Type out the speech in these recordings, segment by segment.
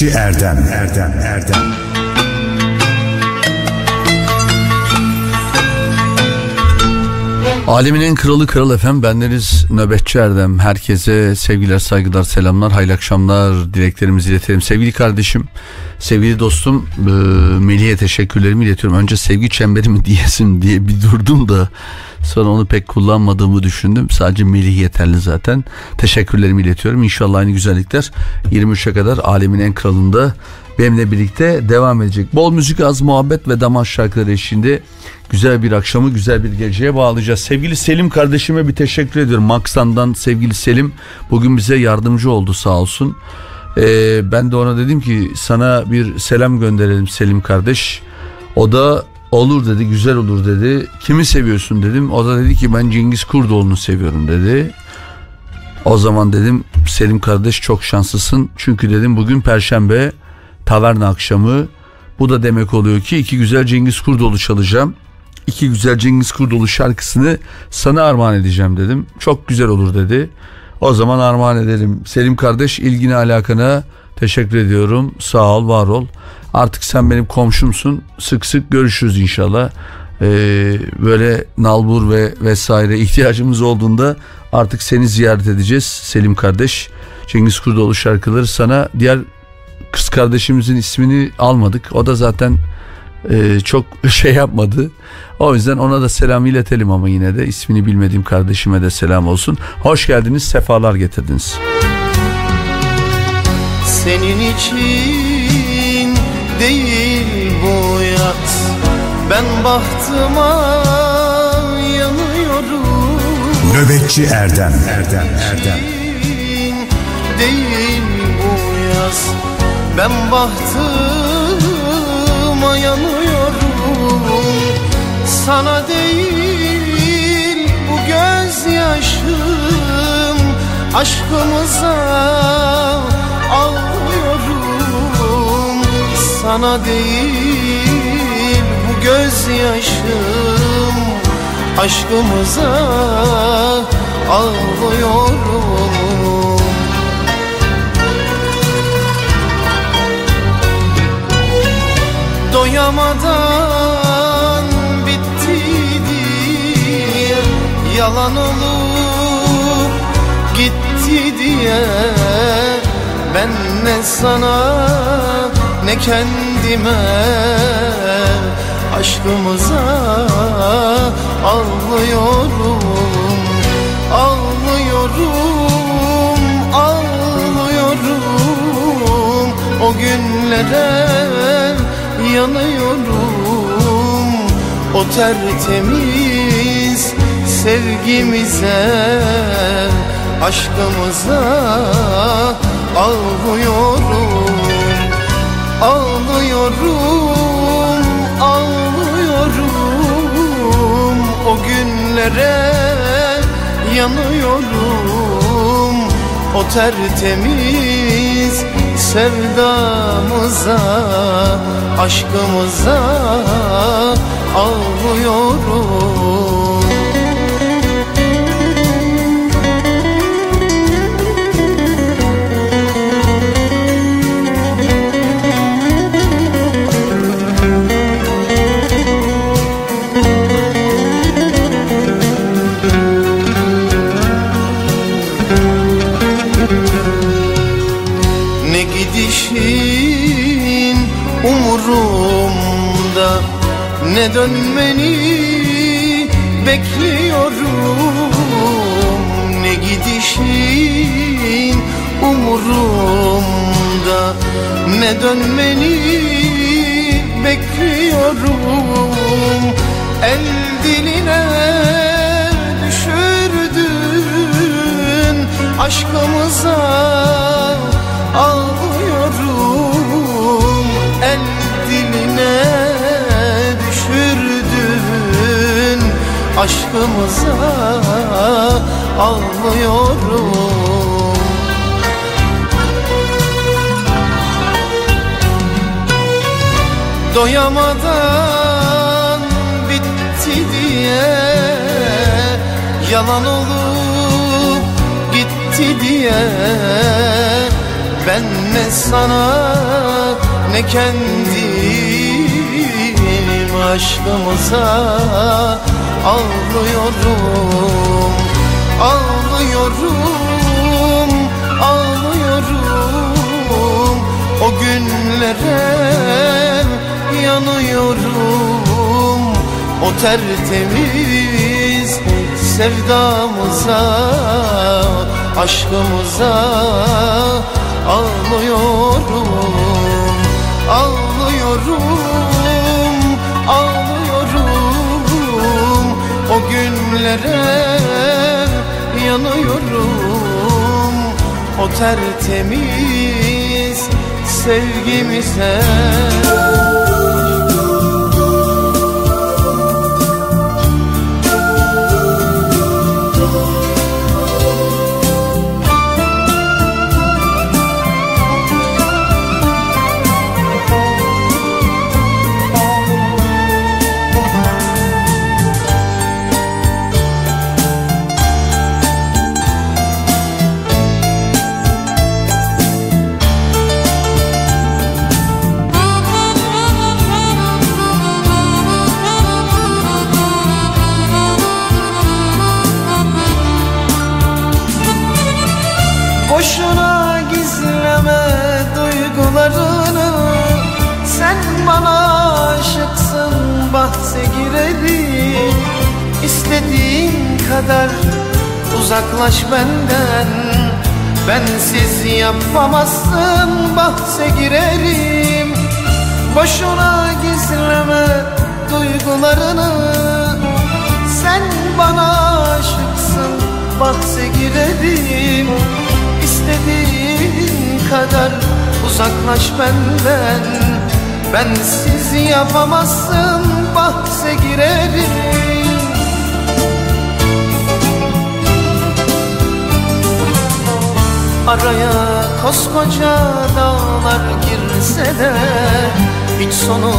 Nöbetçi Erdem Erdem Erdem Alemin en kralı kral efem bendeniz Nöbetçi Erdem. Herkese sevgiler, saygılar, selamlar, hayırlı akşamlar dileklerimizi iletelim. Sevgili kardeşim, sevgili dostum e, Melih'e teşekkürlerimi iletiyorum. Önce sevgi çemberi mi diyesim diye bir durdum da sonra onu pek kullanmadığımı düşündüm. Sadece Melih yeterli zaten. Teşekkürlerimi iletiyorum. İnşallah aynı güzellikler 23'e kadar alemin en kralında benimle birlikte devam edecek. Bol müzik, az muhabbet ve damar şarkıları eşliğinde güzel bir akşamı güzel bir geceye bağlayacağız. Sevgili Selim kardeşime bir teşekkür ediyorum. Maksan'dan sevgili Selim bugün bize yardımcı oldu sağ olsun. Ee, ben de ona dedim ki sana bir selam gönderelim Selim kardeş. O da olur dedi güzel olur dedi. Kimi seviyorsun dedim. O da dedi ki ben Cengiz Kurdoğlu'nu seviyorum dedi. O zaman dedim Selim kardeş çok şanslısın. Çünkü dedim bugün perşembe taverna akşamı. Bu da demek oluyor ki iki güzel Cengiz Kurdoğlu çalacağım iki güzel Cengiz Kurdoğlu şarkısını sana armağan edeceğim dedim. Çok güzel olur dedi. O zaman armağan edelim. Selim kardeş ilgine alakana teşekkür ediyorum. Sağ ol var ol. Artık sen benim komşumsun. Sık sık görüşürüz inşallah. Ee, böyle nalbur ve vesaire ihtiyacımız olduğunda artık seni ziyaret edeceğiz Selim kardeş. Cengiz Kurdoğlu şarkıları sana diğer kız kardeşimizin ismini almadık. O da zaten e, çok şey yapmadı. O yüzden ona da selam iletelim ama yine de ismini bilmediğim kardeşime de selam olsun. Hoş geldiniz, sefalar getirdiniz. Senin için değil bu yaz Ben bahtıma yanıyorum. Nöbetçi Erdem. Erdem Erdem. Değil bu yaz. Ben bahtıma yanıyorum. Sana değil bu gözyaşım. Aşkımıza ağlıyorum Sana değil bu gözyaşım Aşkımıza ağlıyorum. Doyamadan yalan olup gitti diye Ben ne sana ne kendime. Aşkımıza ağlıyorum Ağlıyorum, ağlıyorum. O günlere yanıyorum. O tertemiz sevgimize Aşkımıza ağlıyorum Ağlıyorum, ağlıyorum. O günlere yanıyorum. O tertemiz sevdamıza Aşkımıza ağlıyorum Ne dönmeni bekliyorum. Ne gidişin umurumda? Ne dönmeni bekliyorum. El diline düşürdün aşkımıza ağlıyorum. El diline aşkımıza ağlıyorum Doyamadan bitti diye Yalan olup gitti diye Ben ne sana ne kendim aşkımıza ağlıyorum Ağlıyorum, ağlıyorum. O günlere yanıyorum. O tertemiz sevdamıza Aşkımıza ağlıyorum Ağlıyorum, günlere yanıyorum. O tertemiz sevgimize kadar uzaklaş benden. Bensiz yapamazsın bahse girerim. Boşuna gizleme duygularını. Sen bana aşıksın bahse girerim. İstediğin kadar uzaklaş benden. Bensiz yapamazsın bahse girerim Araya koskoca dağlar girse de Hiç sonu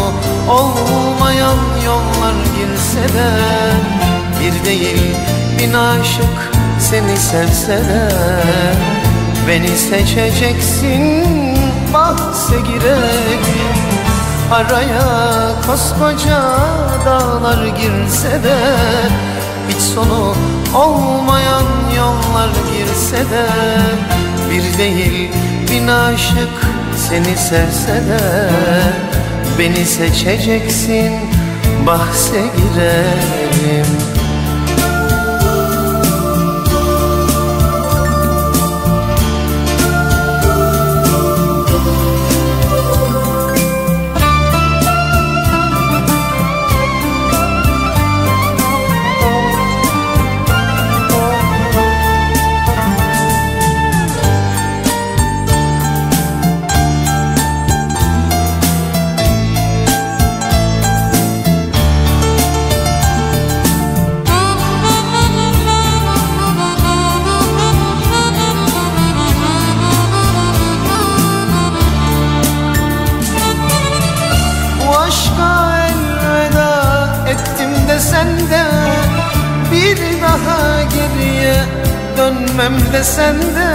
olmayan yollar girse de Bir değil bin aşık seni sevse de Beni seçeceksin bahse girelim Araya koskoca dağlar girse de Hiç sonu olmayan yollar girse de Bir değil bin aşık seni sevse de Beni seçeceksin bahse girelim dönmem de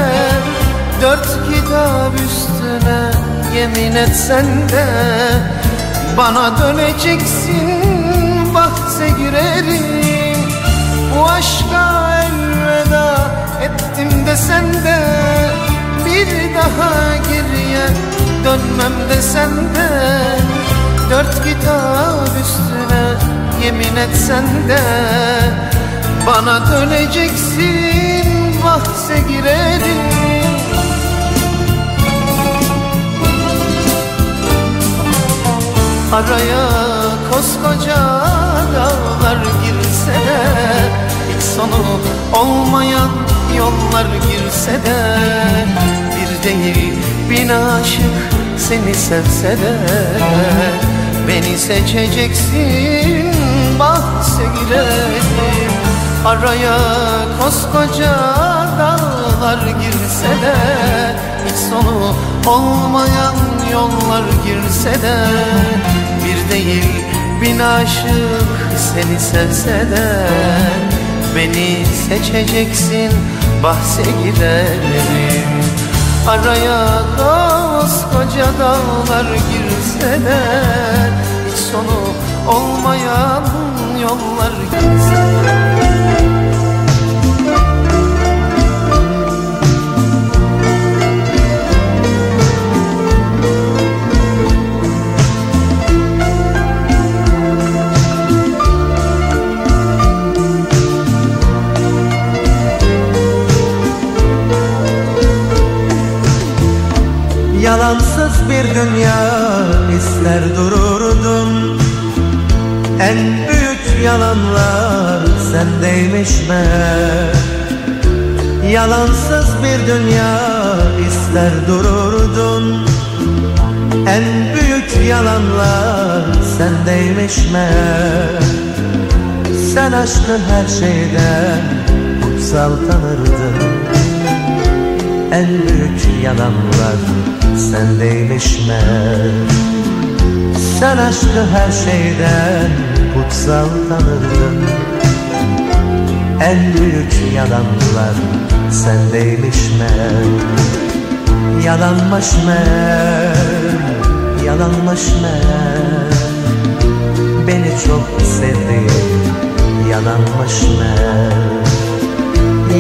Dört kitap üstüne yemin etsen de Bana döneceksin bahse girerim. Bu aşka elveda ettim de sende Bir daha geriye dönmem de sende Dört kitap üstüne yemin etsen de Bana döneceksin bahse girerim. Araya koskoca dağlar girse de Hiç sonu olmayan yollar girse de Bir değil bin aşık seni sevse de Beni seçeceksin bahse girelim Araya koskoca dağlar girse de Hiç sonu olmayan yollar girse de Bir değil bin aşık seni sevse de Beni seçeceksin bahse girelim Araya koskoca dağlar girse de Hiç sonu olmayan yollar girse de Yalansız bir dünya ister dururdum En büyük yalanlar sendeymiş meğer Yalansız bir dünya ister dururdum En büyük yalanlar sendeymiş meğer Sen aşkı her şeyden kutsal tanırdın En büyük yalanlar sendeymiş meğer Sen aşkı her şeyden kutsal tanırdın En büyük yalanlar sendeymiş meğer Yalanmış meğer, yalanmış meğer Beni çok sevdiğin yalanmış meğer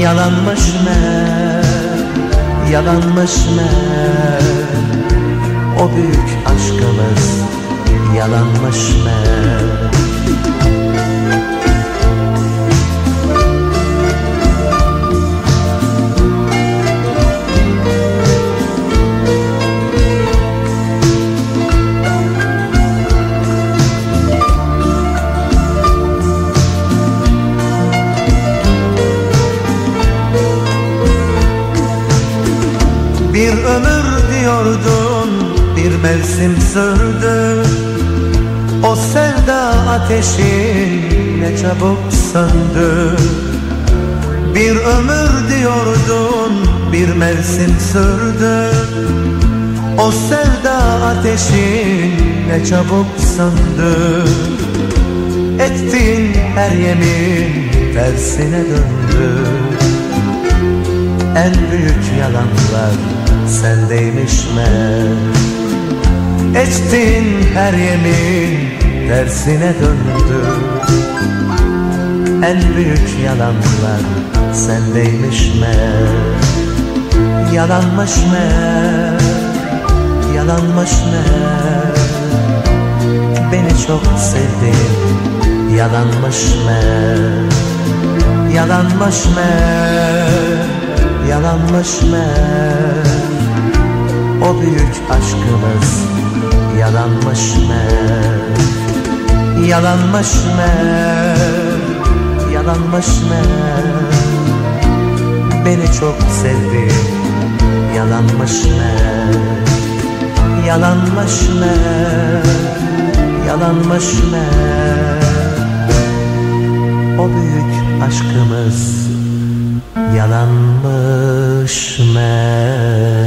Yalanmış meğer, yalanmış meğer. O büyük aşkımız yalanmış meğer mevsim sürdü O sevda ateşi ne çabuk söndü. Bir ömür diyordun bir mevsim sürdü. O sevda ateşi ne çabuk söndü. Ettiğin her yemin tersine döndü. En büyük yalanlar sendeymiş meğer Ettiğin her yemin tersine döndü En büyük yalanlar sendeymiş meğer Yalanmış meğer, yalanmış meğer Beni çok sevdin, yalanmış meğer Yalanmış meğer yalanmış meğer O büyük aşkımız yalanmış meğer Yalanmış meğer, yalanmış meğer Beni çok sevdin, yalanmış meğer Yalanmış meğer, yalanmış meğer O büyük aşkımız yalanmış meğer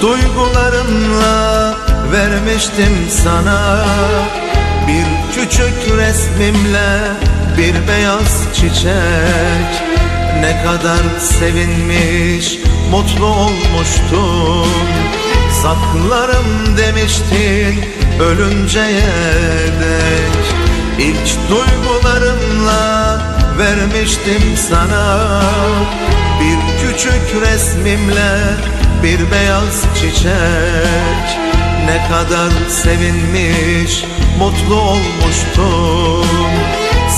Duygularımla vermiştim sana. Bir küçük resmimle bir beyaz çiçek. Ne kadar sevinmiş, mutlu olmuştum. Saklarım demiştin ölünceye dek. İlk duygularımla vermiştim sana. Bir küçük resmimle bir beyaz çiçek. Ne kadar sevinmiş, mutlu olmuştum.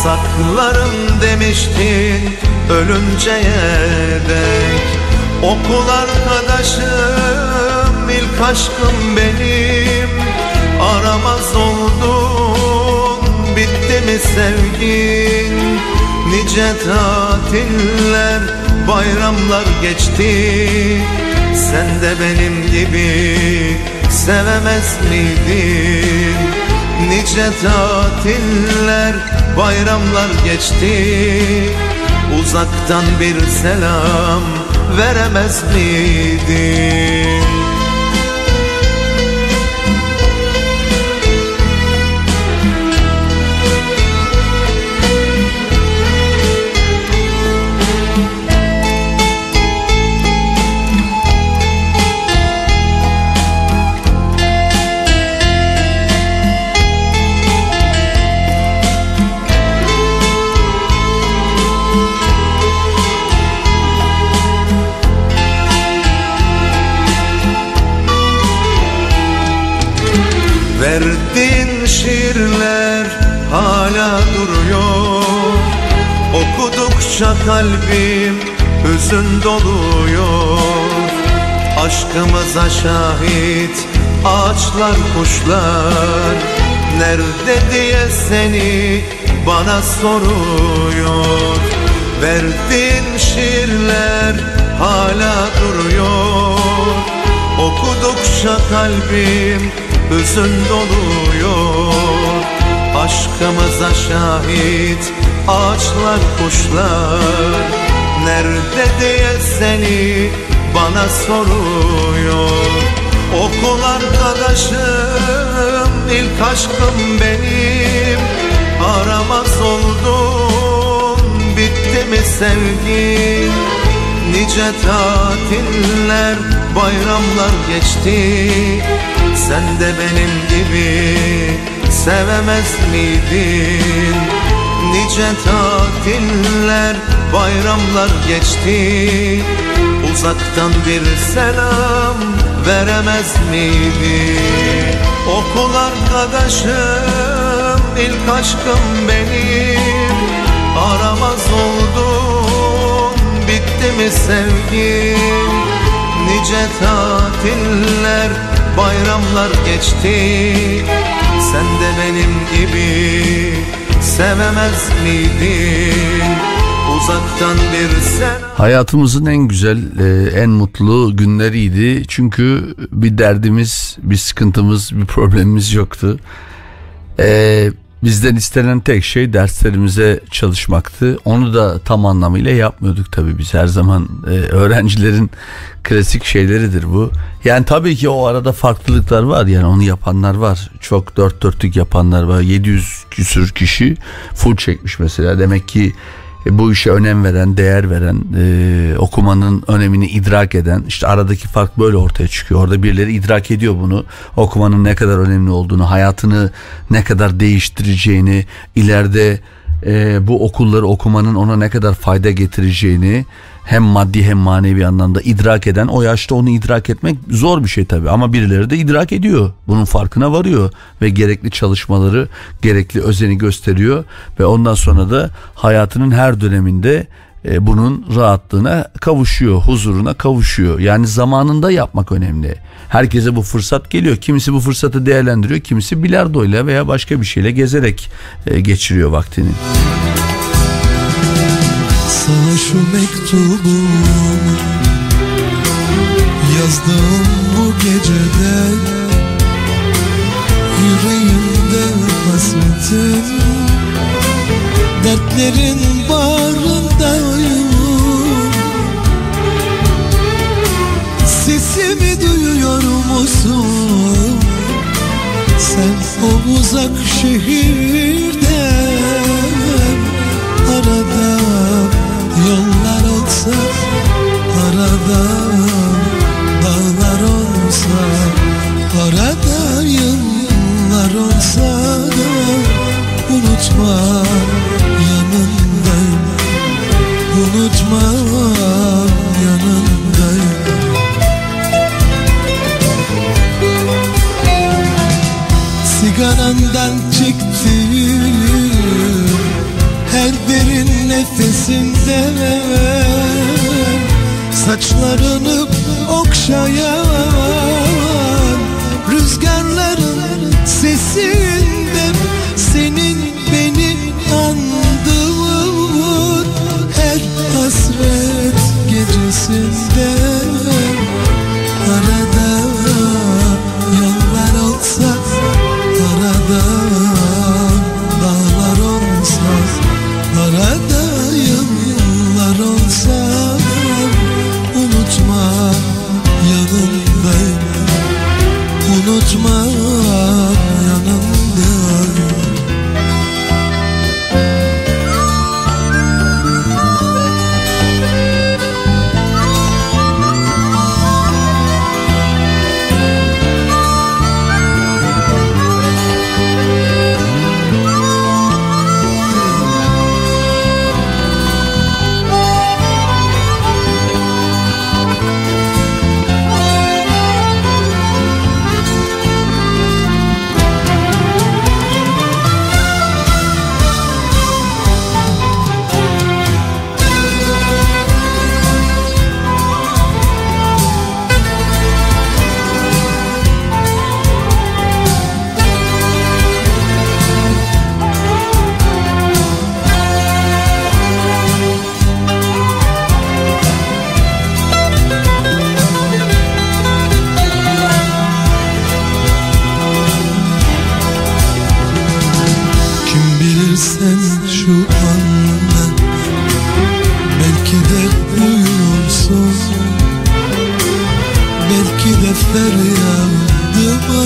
Saklarım demiştin ölünceye dek. Okul arkadaşım ilk aşkım benim. Aramaz oldun bitti mi sevgin? Nice tatiller bayramlar geçti Sen de benim gibi sevemez miydin? Nice tatiller bayramlar geçti. Uzaktan bir selam veremez miydin Verdiğin şiirler hala duruyor. Okudukça kalbim hüzün doluyor. Aşkımıza şahit ağaçlar kuşlar Nerede diye seni bana soruyor. Verdiğin şiirler hala duruyor. Okudukça kalbim hüzün doluyor. Aşkımıza şahit ağaçlar kuşlar. Nerede diye seni bana soruyor. Okul arkadaşım ilk aşkım benim. Aramaz oldun bitti mi sevgin? Nice tatiller bayramlar geçti Sen de benim gibi sevemez miydin? Nice tatiller bayramlar geçti. Uzaktan bir selam veremez miydin? Okul arkadaşım ilk aşkım benim. Aramaz oldun bitti mi sevgin Nice tatiller bayramlar geçti Sen de benim gibi sevemez miydin Uzaktan bir sen Hayatımızın en güzel, e, en mutlu günleriydi. Çünkü bir derdimiz, bir sıkıntımız, bir problemimiz yoktu. E, bizden istenen tek şey derslerimize çalışmaktı. Onu da tam anlamıyla yapmıyorduk tabii biz. Her zaman e, öğrencilerin klasik şeyleridir bu. Yani tabii ki o arada farklılıklar var. Yani onu yapanlar var. Çok dört dörtlük yapanlar var. 700 küsür kişi full çekmiş mesela. Demek ki bu işe önem veren, değer veren, e, okumanın önemini idrak eden, işte aradaki fark böyle ortaya çıkıyor. Orada birileri idrak ediyor bunu. Okumanın ne kadar önemli olduğunu, hayatını ne kadar değiştireceğini, ileride e, bu okulları okumanın ona ne kadar fayda getireceğini hem maddi hem manevi anlamda idrak eden o yaşta onu idrak etmek zor bir şey tabii ama birileri de idrak ediyor. Bunun farkına varıyor ve gerekli çalışmaları, gerekli özeni gösteriyor ve ondan sonra da hayatının her döneminde e, bunun rahatlığına kavuşuyor, huzuruna kavuşuyor. Yani zamanında yapmak önemli. Herkese bu fırsat geliyor. Kimisi bu fırsatı değerlendiriyor, kimisi bilardoyla veya başka bir şeyle gezerek e, geçiriyor vaktini. Sana şu mektubu yazdım bu gecede Yüreğimde hasretin Dertlerin bağrındayım Sesimi duyuyor musun? Sen o uzak şehirde Arada dağlar olsa Arada yıllar olsa da Unutma yanındayım Unutma yanındayım Sigarandan çektiğim Her derin nefesimde. Saçlarını okşayan Rüzgarların sesinde Belki de uyuyorsun Belki de feryadımı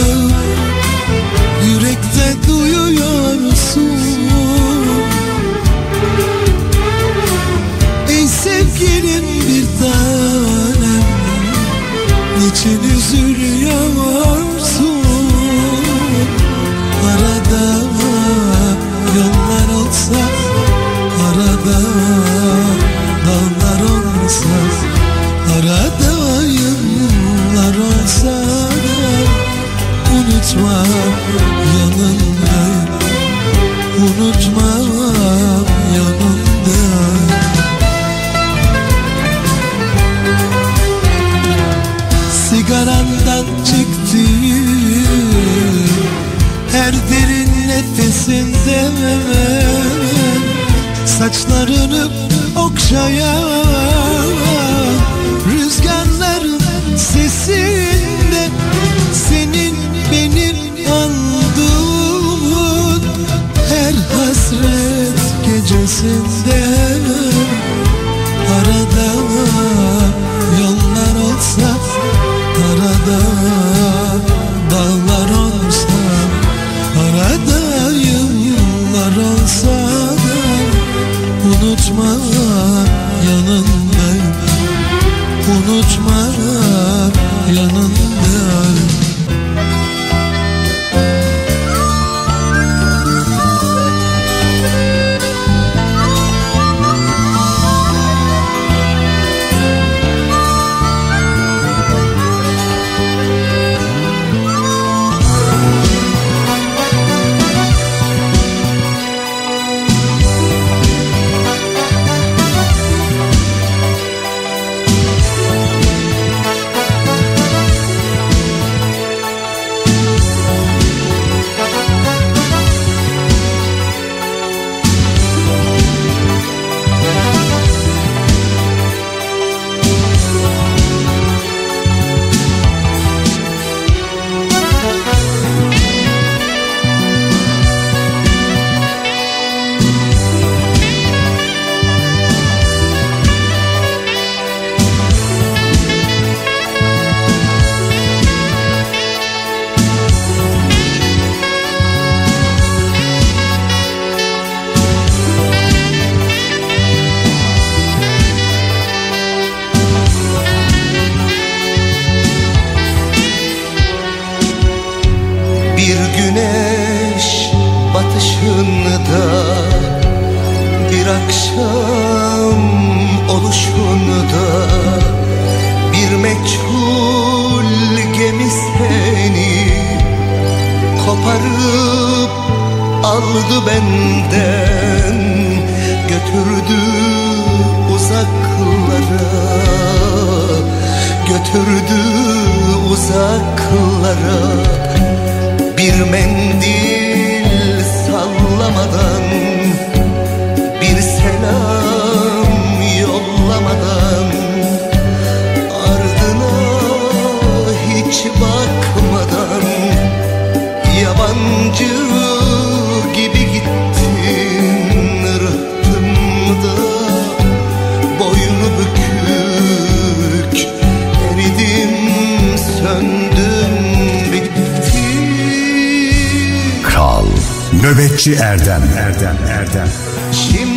Nöbetçi Erdem. Erdem Erdem. Şimdi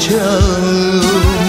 çağır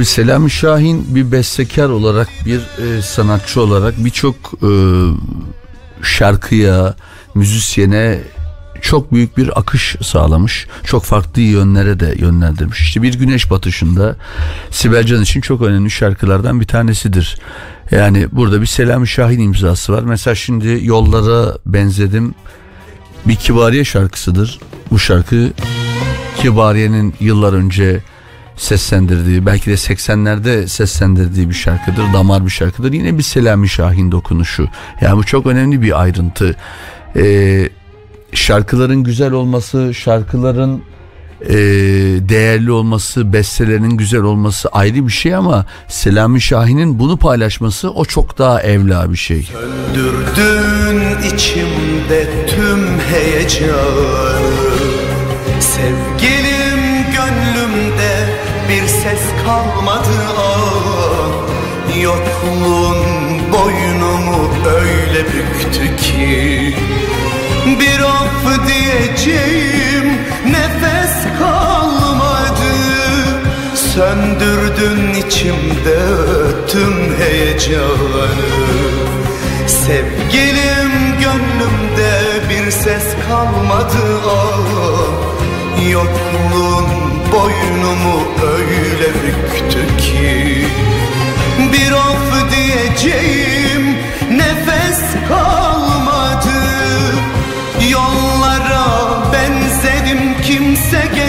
Tabi Selami Şahin bir bestekar olarak bir e, sanatçı olarak birçok e, şarkıya, müzisyene çok büyük bir akış sağlamış. Çok farklı yönlere de yönlendirmiş. İşte bir güneş batışında Sibel Can için çok önemli şarkılardan bir tanesidir. Yani burada bir Selami Şahin imzası var. Mesela şimdi yollara benzedim. Bir Kibariye şarkısıdır. Bu şarkı Kibariye'nin yıllar önce seslendirdiği belki de 80'lerde seslendirdiği bir şarkıdır. Damar bir şarkıdır. Yine bir Selami Şahin dokunuşu. Yani bu çok önemli bir ayrıntı. Ee, şarkıların güzel olması, şarkıların e, değerli olması, bestelerinin güzel olması ayrı bir şey ama Selami Şahin'in bunu paylaşması o çok daha evla bir şey. Söndürdün içimde tüm heyecanı Sevgilim gönlümde bir ses kalmadı. Ah Yokluğun boynumu öyle büktü ki? Bir of diyeceğim nefes kalmadı. Söndürdün içimde tüm heyecanı. Sevgilim gönlümde bir ses kalmadı. ah Yokluğun boynumu öyle büktü ki. Bir of diyeceğim nefes kalmadı. Yollara benzedim kimse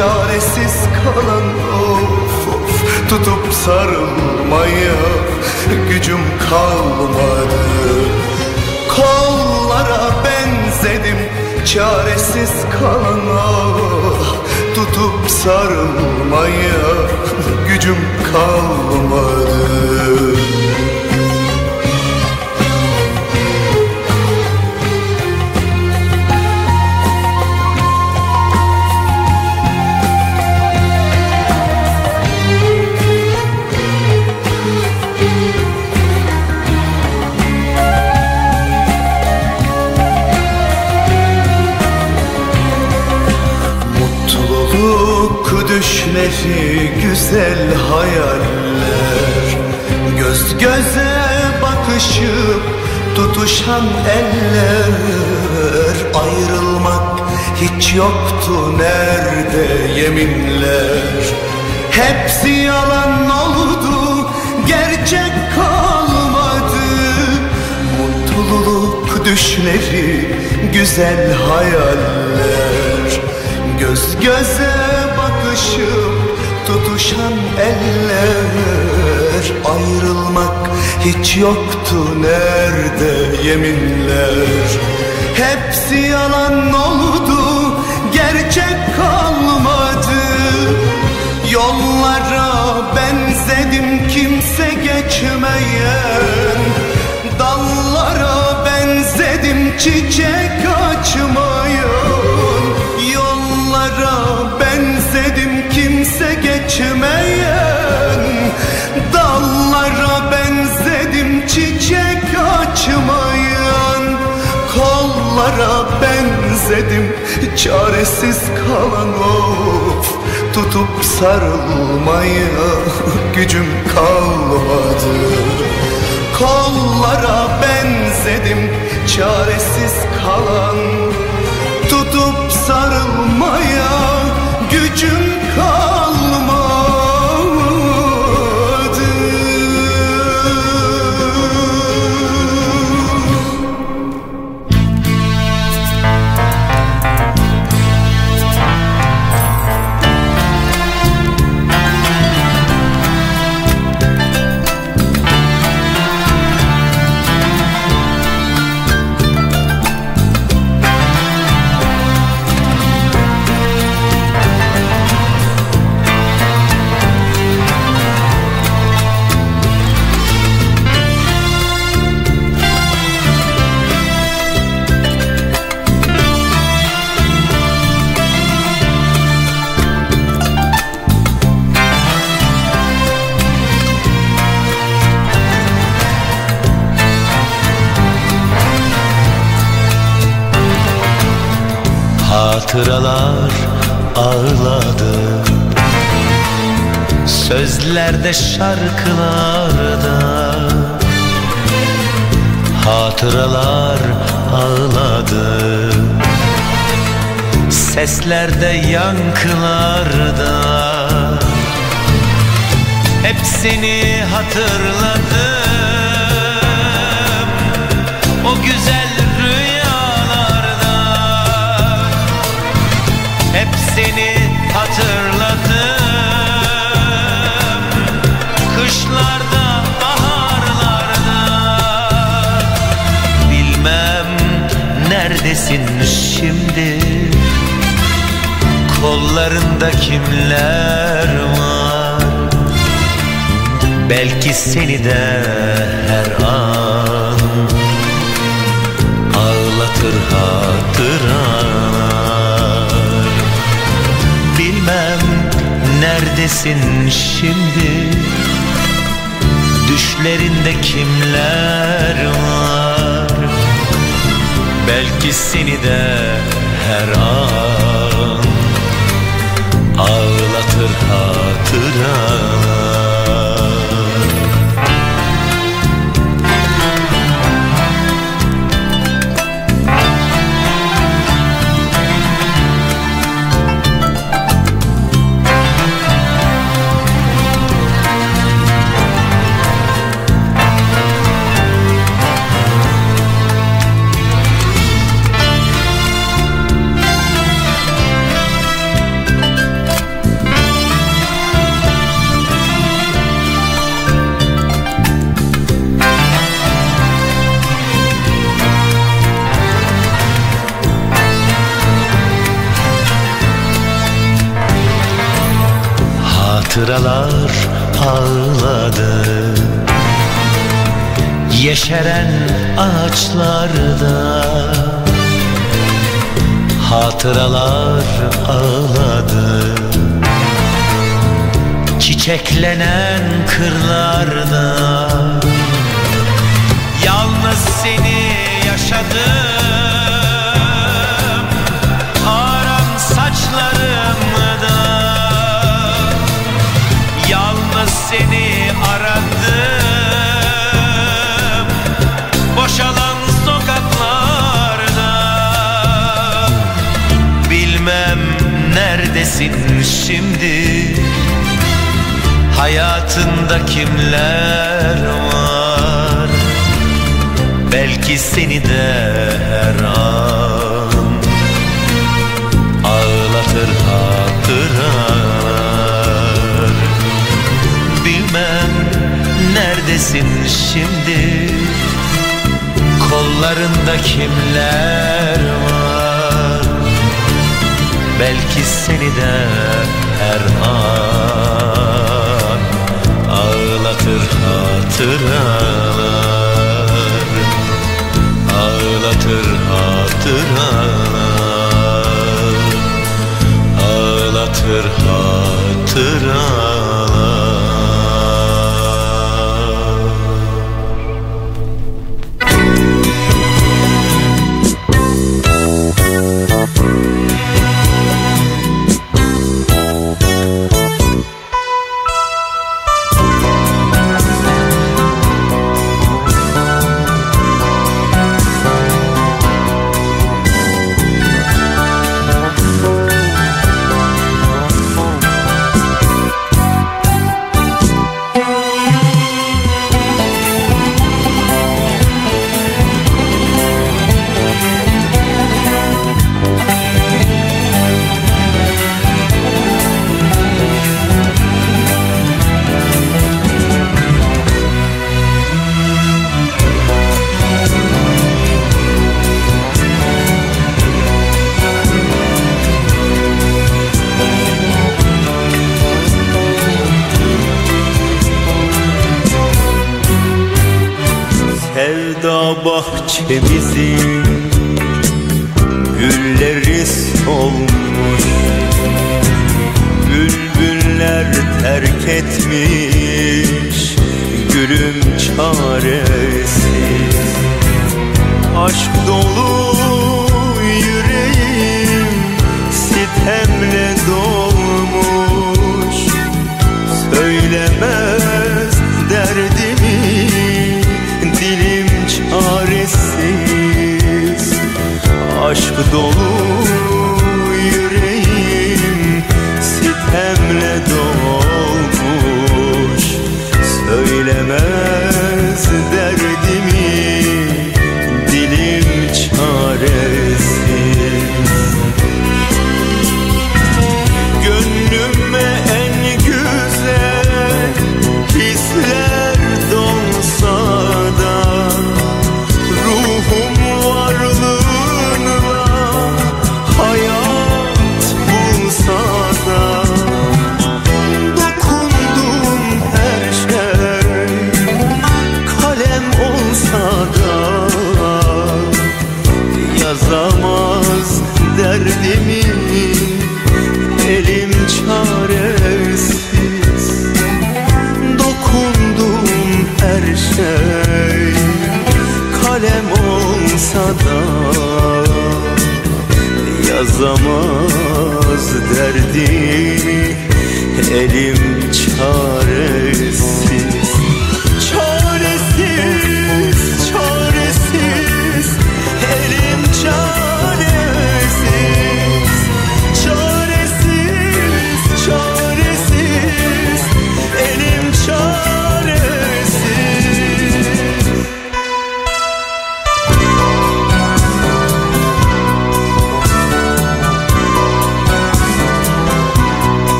çaresiz kalan of of. Tutup sarılmaya gücüm kalmadı. Kollara benzedim çaresiz kalan ah Tutup sarılmaya gücüm kalmadı düşleri güzel hayaller. Göz göze bakışıp tutuşan eller. Ayrılmak hiç yoktu nerede yeminler. Hepsi yalan oldu gerçek kalmadı. Mutluluk düşleri güzel hayaller. Göz göze bakışıp tutuşan eller. Ayrılmak hiç yoktu nerede yeminler. Hepsi yalan oldu gerçek kalmadı Yollara benzedim kimse geçmeyen. Dallara benzedim çiçek çaresiz kalan of Tutup sarılmaya gücüm kalmadı. Kollara benzedim çaresiz kalan. Tutup sarılmaya gücüm kalmadı Hatıralar ağladı. Sözlerde şarkılarda Hatıralar ağladı. Seslerde yankılarda Hepsini hatırladım kışlarda baharlarda. Bilmem neredesin şimdi? Kollarında kimler var? Belki seni de her an Ağlatır hatıralar. Bilmem neredesin şimdi? Düşlerinde kimler var? Belki seni de her an Ağlatır hatıralar Hatıralar ağladı Yeşeren ağaçlarda Hatıralar ağladı. Çiçeklenen kırlarda Yalnız seni yaşadım seni aradım. Boşalan sokaklarda. Bilmem neredesin şimdi? Hayatında kimler var? Belki seni de her an Ağlatır hatıralar neredesin şimdi? Kollarında kimler var? Belki seni de her an Ağlatır hatıralar. Ağlatır hatıralar. Ağlatır hatıralar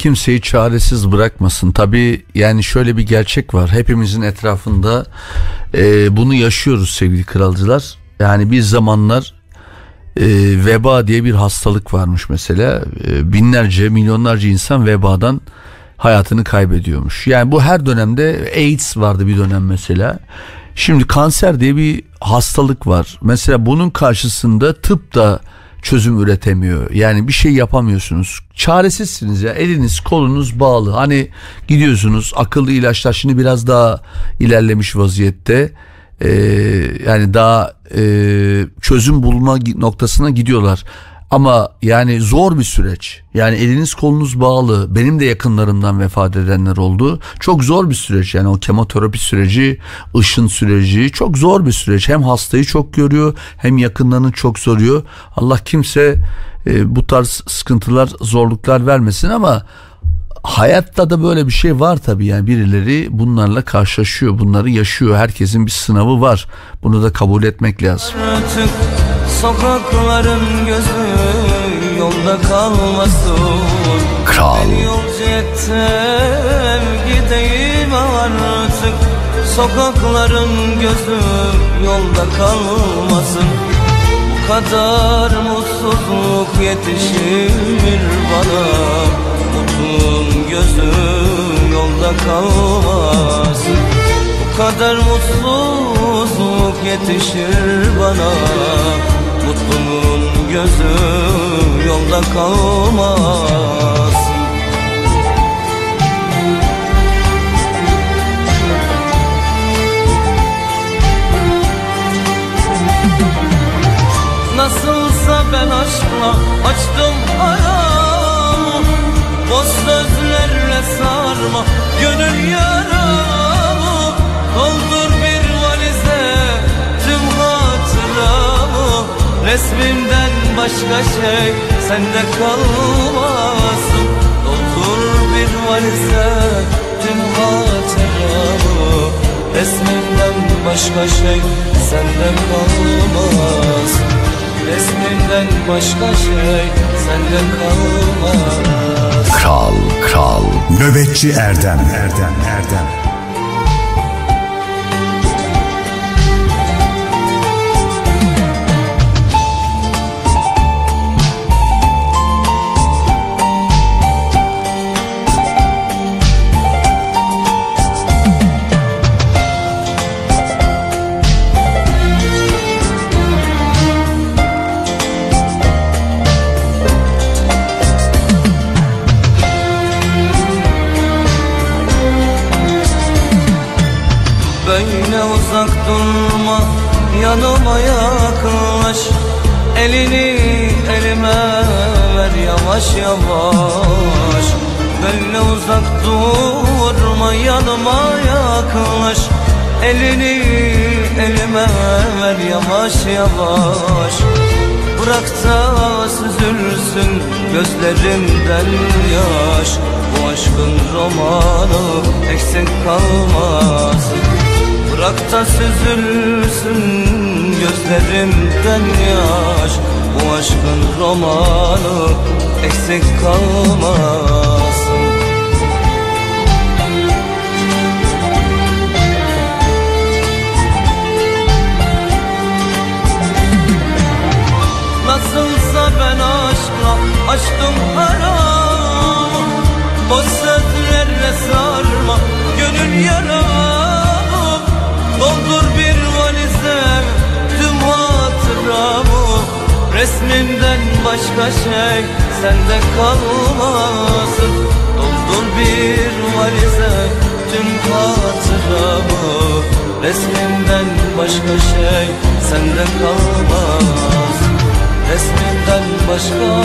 kimseyi çaresiz bırakmasın. Tabii yani şöyle bir gerçek var. Hepimizin etrafında e, bunu yaşıyoruz sevgili kralcılar. Yani bir zamanlar e, veba diye bir hastalık varmış mesela. E, binlerce, milyonlarca insan vebadan hayatını kaybediyormuş. Yani bu her dönemde AIDS vardı bir dönem mesela. Şimdi kanser diye bir hastalık var. Mesela bunun karşısında tıp da çözüm üretemiyor. Yani bir şey yapamıyorsunuz. Çaresizsiniz ya. Eliniz kolunuz bağlı. Hani gidiyorsunuz akıllı ilaçlar şimdi biraz daha ilerlemiş vaziyette. Ee, yani daha e, çözüm bulma noktasına gidiyorlar. Ama yani zor bir süreç. Yani eliniz kolunuz bağlı. Benim de yakınlarımdan vefat edenler oldu. Çok zor bir süreç. Yani o kemoterapi süreci, ışın süreci çok zor bir süreç. Hem hastayı çok görüyor hem yakınlarını çok soruyor. Allah kimse e, bu tarz sıkıntılar, zorluklar vermesin ama hayatta da böyle bir şey var tabii yani birileri bunlarla karşılaşıyor, bunları yaşıyor. Herkesin bir sınavı var. Bunu da kabul etmek lazım. Artık sokakların gözü yolda kalmasın Kral Beni yolcu ettim gideyim artık Sokakların gözü yolda kalmasın Bu kadar mutsuzluk yetişir bana Mutluluğun gözü yolda kalmasın Bu kadar mutsuzluk yetişir bana. Mutluluğun gözü yolda kalmasın Nasılsa ben aşkla açtım aramı Boş sözlerle sarma Gönül yaramı. Doldur bir valize Tüm hatıramı. Resmimden başka şey Sende kalmasın. Doldur bir valize Tüm hatıramı. Resmimden başka şey Sende kalmaz Resminden başka şey Sende kalmaz Kral Kral. Nöbetçi Erdem. Erdem Erdem Elini elime ver yavaş yavaş. Böyle uzak durma yanıma yaklaş. Elini elime ver yavaş yavaş. Bırak da süzülsün gözlerimden yaş. Bu aşkın romanı eksik kalmaz Bırak da süzülsün gözlerimden yaş. Bu aşkın romanı eksik kalmaz Nasılsa ben aşkla açtım haramı Boş sözlerle sarma gönül yaramı Resmimden başka şey sende kalmasın Doldur bir valize tüm hatıramı. Resmimden başka şey sende kalmaz. Resminden başka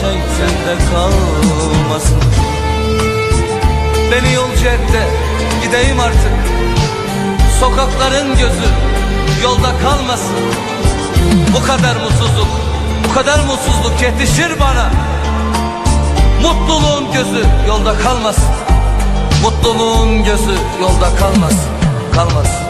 şey sende kalmasın Beni yolcu et de gideyim artık. Sokakların gözü yolda kalmasın Bu kadar mutsuzluk, bu kadar mutsuzluk yetişir bana. Mutluluğun gözü yolda kalmasın Mutluluğun gözü yolda kalmasın, kalmasın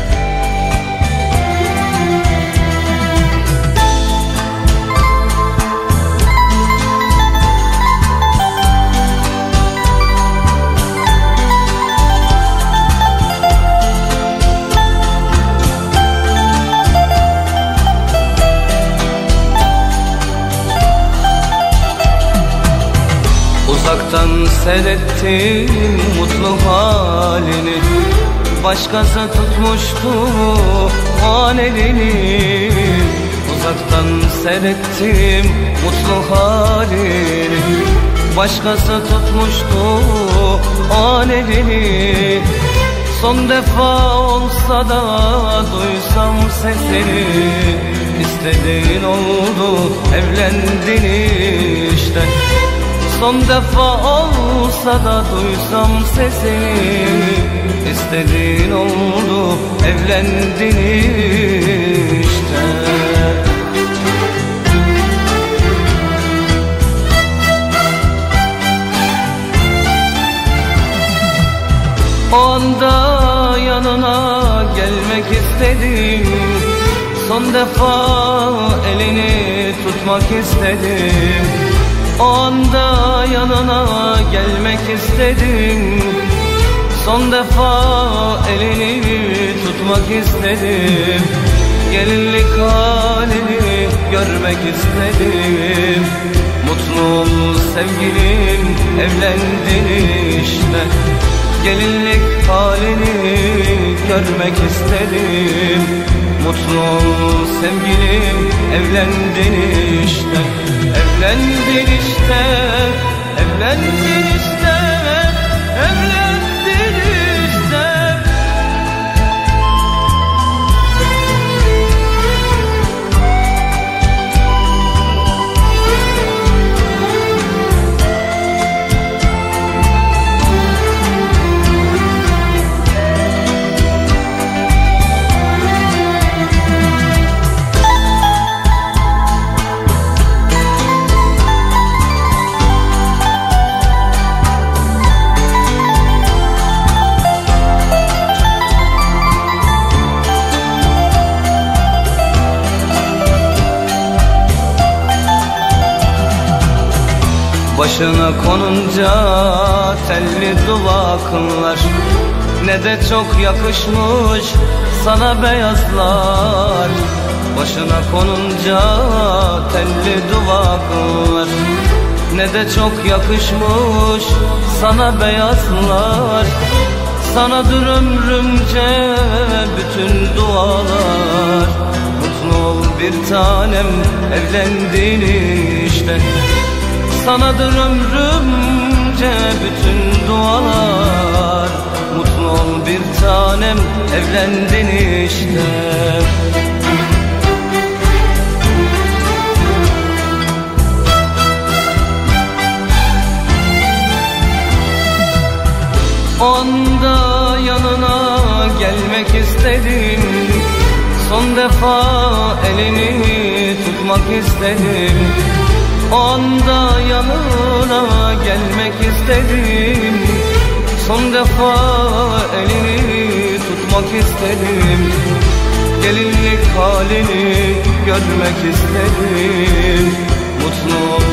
seyrettim mutlu halini. Başkası tutmuştu an elini Uzaktan seyrettim mutlu halini. Başkası tutmuştu an elini Son defa olsa da duysam sesini. İstediğin oldu evlendin işte Son defa olsa da duysam sesini İstediğin oldu evlendin işte. O anda yanına gelmek istedim Son defa elini tutmak istedim O anda yanına gelmek istedim. Son defa elini tutmak istedim. Gelinlik halini görmek istedim. Mutlu ol sevgilim evlendin işte. Gelinlik halini görmek istedim. Mutlu sevgilim evlendin işte Evlendin işte Evlendin işte Evlendin Başına konunca telli duvaklar Ne de çok yakışmış sana beyazlar. Başına konunca telli duvaklar Ne de çok yakışmış sana beyazlar. Sanadır ömrümce bütün dualar. Mutlu ol bir tanem evlendin işte Sanadır ömrümce bütün dualar. Mutlu ol bir tanem evlendin işte. O anda yanına gelmek istedim. Son defa elini tutmak istedim O anda yanına gelmek istedim. Son defa elini tutmak istedim. Gelinlik halini görmek istedim. Mutlu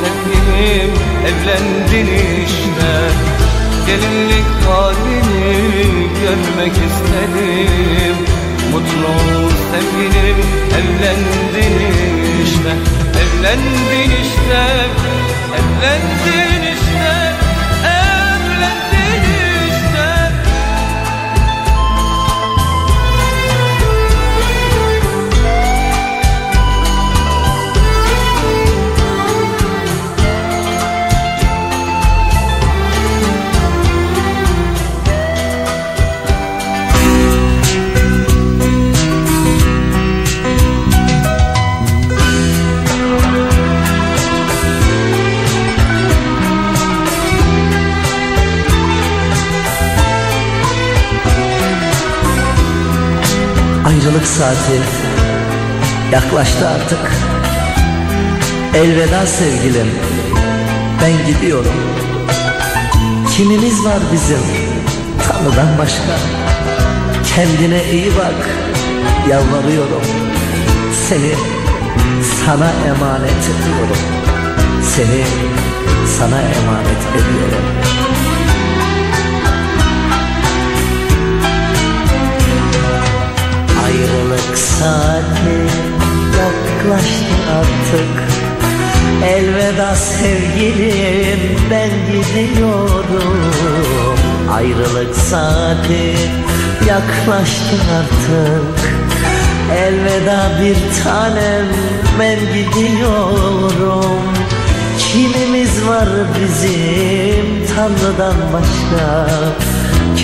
sevgilim evlendin işte. Gelinlik halini görmek istedim Mutlu ol sevgilim evlendin işte. Evlendin işte. Evlendin işte Ayrılık saati yaklaştı artık. Elveda sevgilim ben gidiyorum. Kimimiz var bizim? Tanrı'dan başka. Kendine iyi bak yalvarıyorum. Seni sana emanet ediyorum. Seni sana emanet ediyorum Ayrılık saati yaklaştı artık. Elveda sevgilim ben gidiyorum Ayrılık saati yaklaştı artık. Elveda bir tanem ben gidiyorum. Kimimiz var bizim Tanrı'dan başka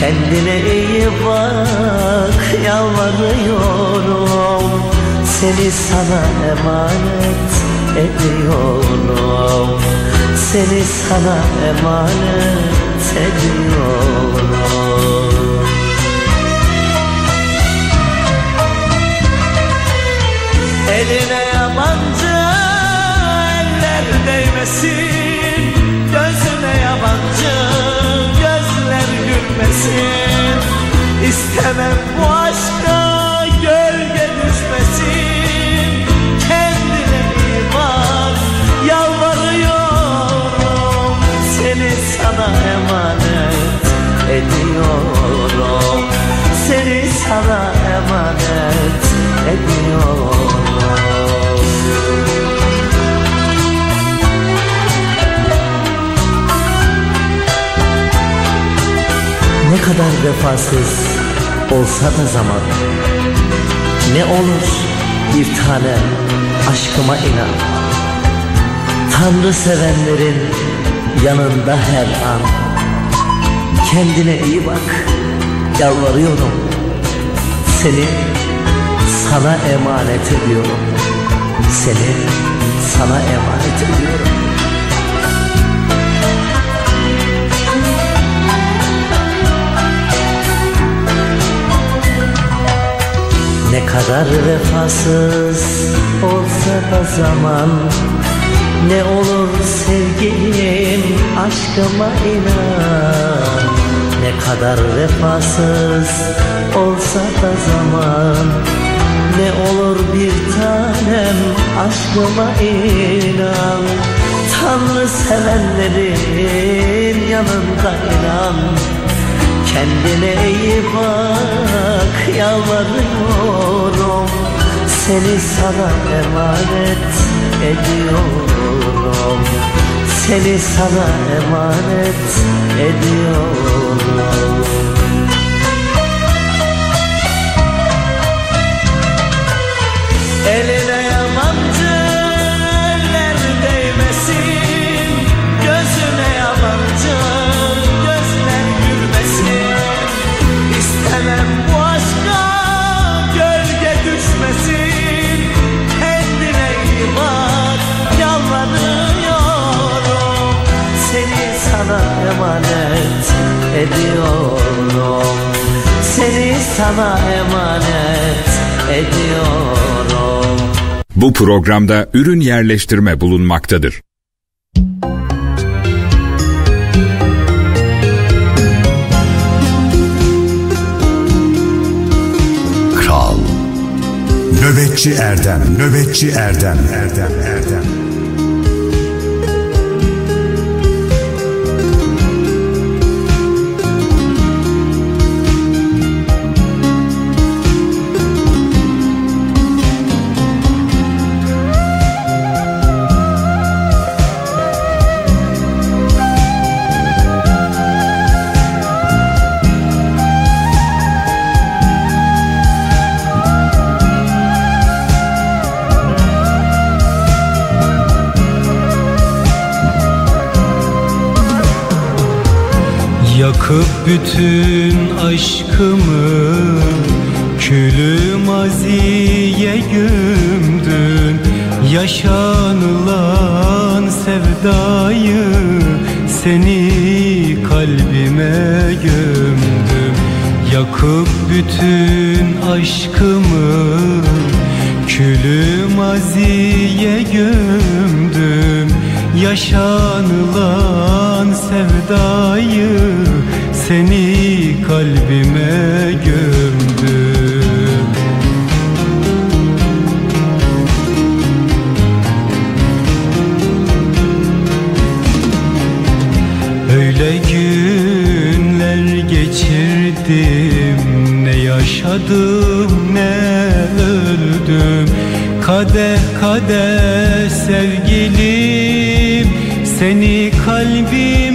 Kendine iyi bak yalvarıyorum. Seni sana emanet ediyorum. Seni sana emanet ediyorum. Eline yabancı eller değmesin gülmesin İstemem bu aşka gölge düşmesin. Kendine iyi bak yalvarıyorum. Seni sana emanet ediyorum. Seni sana emanet ediyorum Ne kadar vefasız olsa da zaman? Ne olur bir tane aşkıma inan. Tanrı sevenlerin yanında her an. Kendine iyi bak yalvarıyorum. Seni sana emanet ediyorum. Seni sana emanet ediyorum kadar vefasız olsa da zaman Ne olur sevgilim aşkıma inan. Ne kadar vefasız olsa da zaman Ne olur bir tanem aşkıma inan. Tanrı sevenlerin yanında inan Kendine iyi bak yalvarıyorum. Seni sana emanet ediyorum. Seni sana emanet ediyorum. Eline ediyorum. Seni sana emanet ediyorum. Bu programda ürün yerleştirme bulunmaktadır. Kral. Nöbetçi Erdem Nöbetçi Erdem Erdem Erdem Yakıp bütün aşkımı Külü maziye gömdün. Yaşanılan sevdayı Seni kalbime gömdüm. Yakıp bütün aşkımı Külü maziye gömdüm. Yaşanılan sevdayı Seni kalbime gömdüm. Öyle günler geçirdim Ne yaşadım ne öldüm. Kadeh kadeh sevgilim Seni kalbime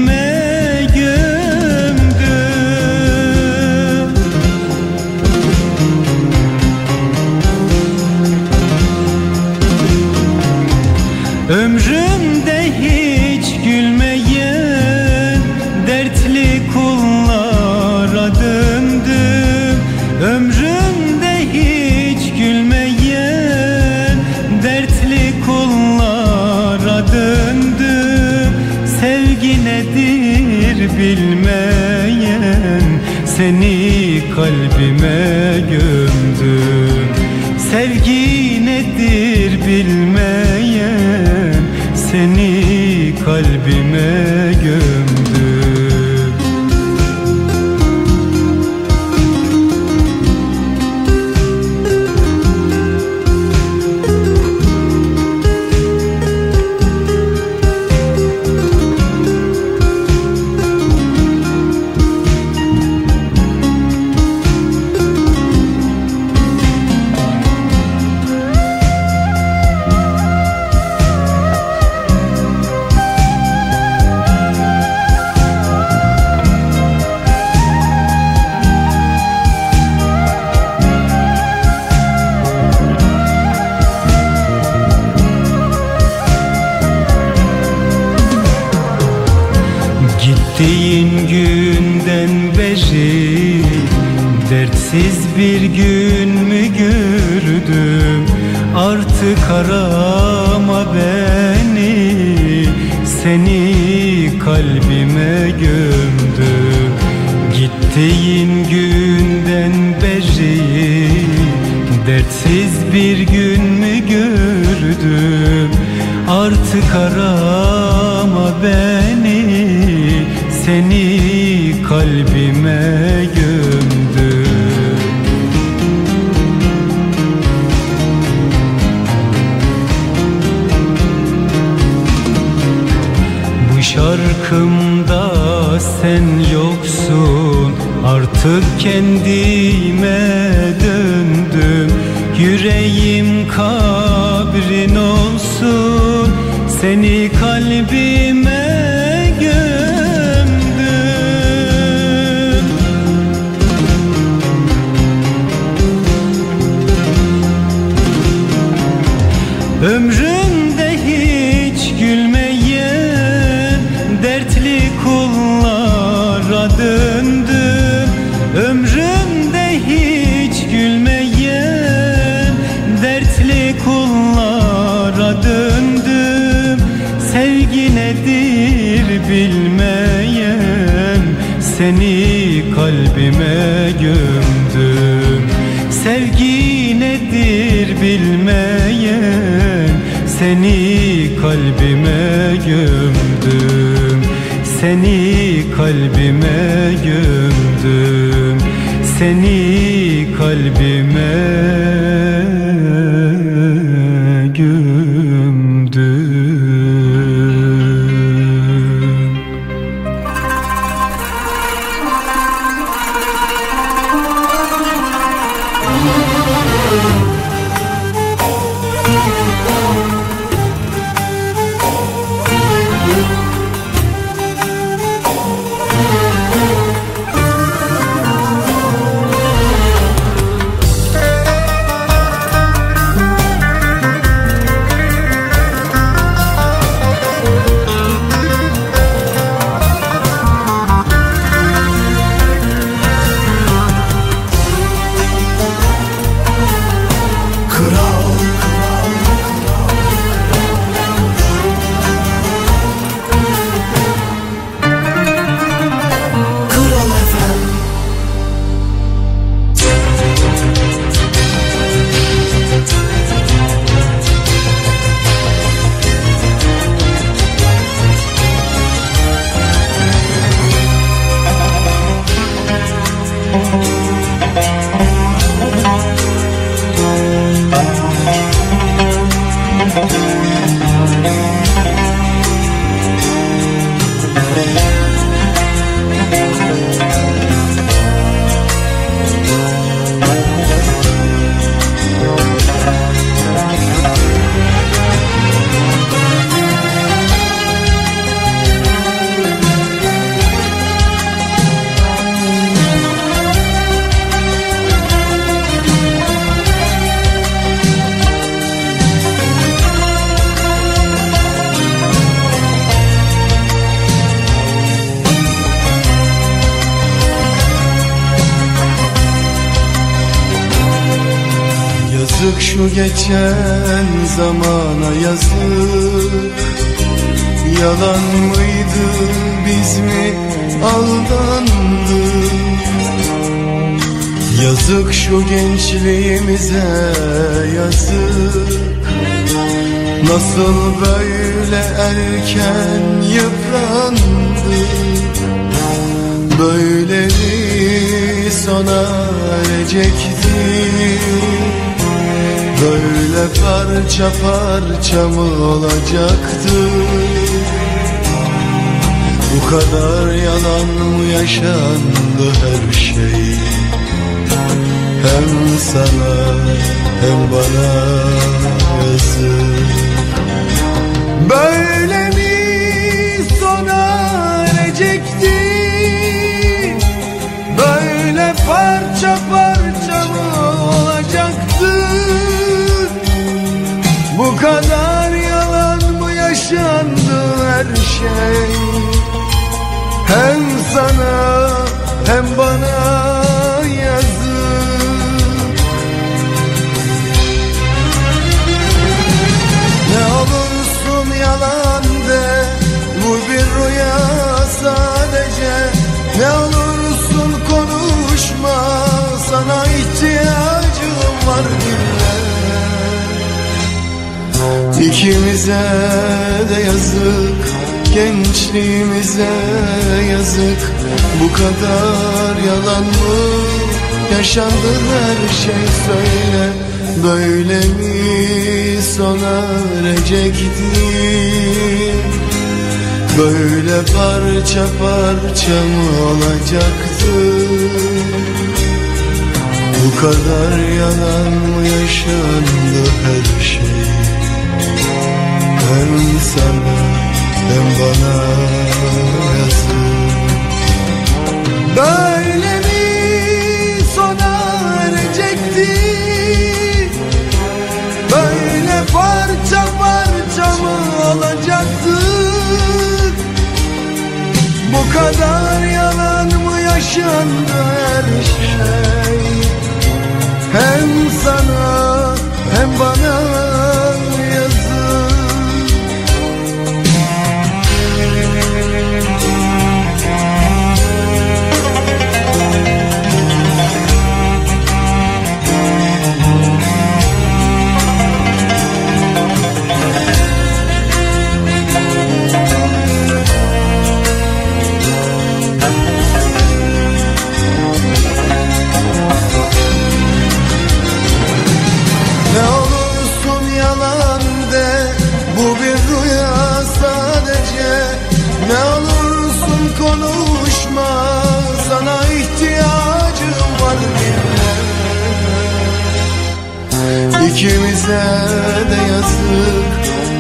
geçen zamana yazık. Yalan mıydı biz mi aldandık? Yazık şu gençliğimize yazık. Nasıl akşamı olacaktı. Bu kadar yalan mı yaşandı her şey. Hem sana hem bana yazık. şey. Hem sana hem bana yazık. Ne olursun yalan de Bu bir rüya sadece. Ne olursun konuşma Sana ihtiyacım var dinle İkimize de yazık. Gençliğimize yazık. Bu kadar yalan mı? Yaşandı her şey söyle. Böyle mi sona erecekti? Böyle parça parça mı olacaktı? Bu kadar yalan mı yaşandı her şey? Hem sana hem bana yazık Böyle mi sona erecekti? Böyle parça parça mı olacaktı? Bu kadar yalan mı yaşandı her şey? Hem sana İkimize de yazık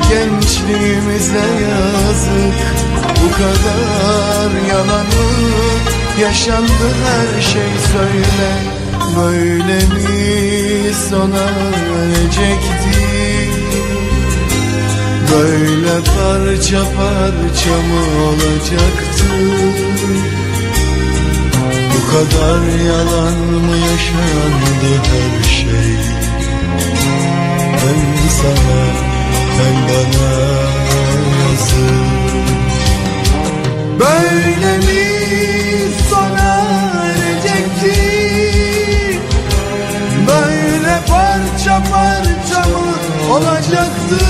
Gençliğimize yazık. Bu kadar yalan mı Yaşandı her şey söyle. Böyle mi sona erecekti Böyle parça parça mı olacaktı? Bu kadar yalan mı yaşandı her şey Hem sana hem bana yazık Böyle mi sona erecekti Böyle parça parça mı olacaktı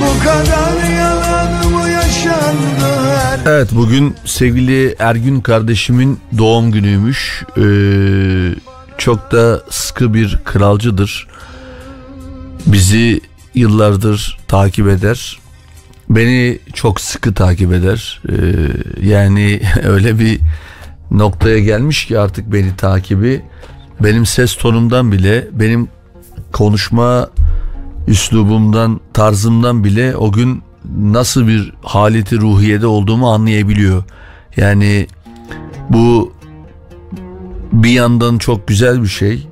Bu kadar yalan mı yaşandı Evet bugün sevgili Ergün kardeşimin doğum günüymüş. Ee, çok da sıkı bir kralcıdır. Bizi yıllardır takip eder. Beni çok sıkı takip eder. Ee, yani öyle bir noktaya gelmiş ki artık beni takibi benim ses tonumdan bile benim konuşma üslubumdan tarzımdan bile o gün nasıl bir haleti ruhiyede olduğumu anlayabiliyor. Yani bu bir yandan çok güzel bir şey.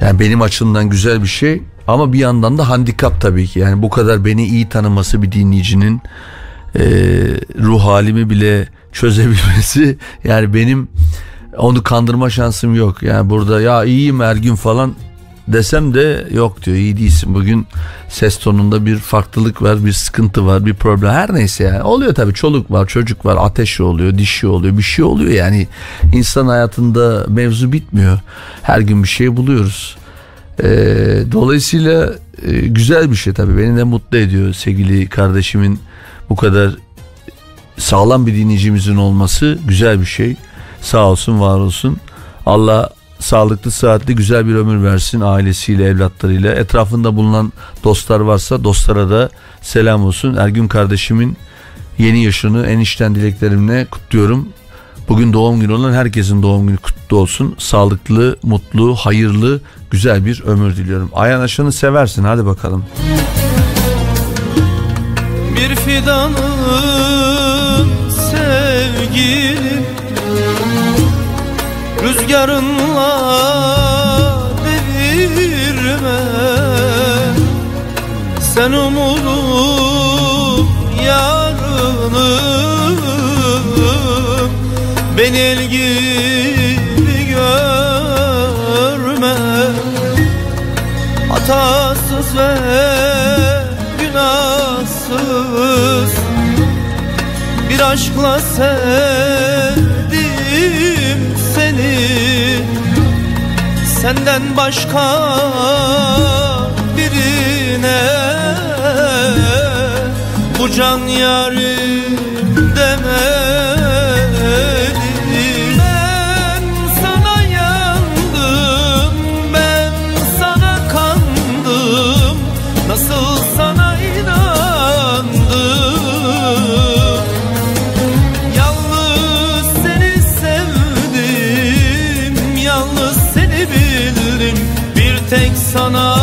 Yani benim açımdan güzel bir şey ama bir yandan da handikap tabii ki. Yani bu kadar beni iyi tanıması bir dinleyicinin e, ruh halimi bile çözebilmesi yani benim onu kandırma şansım yok. Yani burada ya iyiyim Ergün falan desem de yok diyor iyi değilsin. Bugün ses tonunda bir farklılık var, bir sıkıntı var, bir problem. Her neyse yani. Oluyor tabii çoluk var, çocuk var, ateşi oluyor, dişi oluyor, bir şey oluyor yani. insan hayatında mevzu bitmiyor. Her gün bir şey buluyoruz. Ee, dolayısıyla e, güzel bir şey tabii. Beni de mutlu ediyor sevgili kardeşimin bu kadar sağlam bir dinleyicimizin olması güzel bir şey. Sağ olsun, var olsun. Allah sağlıklı, sıhhatli, güzel bir ömür versin ailesiyle, evlatlarıyla. Etrafında bulunan dostlar varsa dostlara da selam olsun. Ergün kardeşimin yeni yaşını en içten dileklerimle kutluyorum. Bugün doğum günü olan herkesin doğum günü kutlu olsun. Sağlıklı, mutlu, hayırlı, güzel bir ömür diliyorum. Ayhan Aşan'ı seversin hadi bakalım. Bir fidanın Rüzgarınla devirme. Sen umudum yarım Beni el gibi görme. Hatasız ve günahsız. Bir aşkla sevdim Senden başka birine. Bu can yarim demedim sana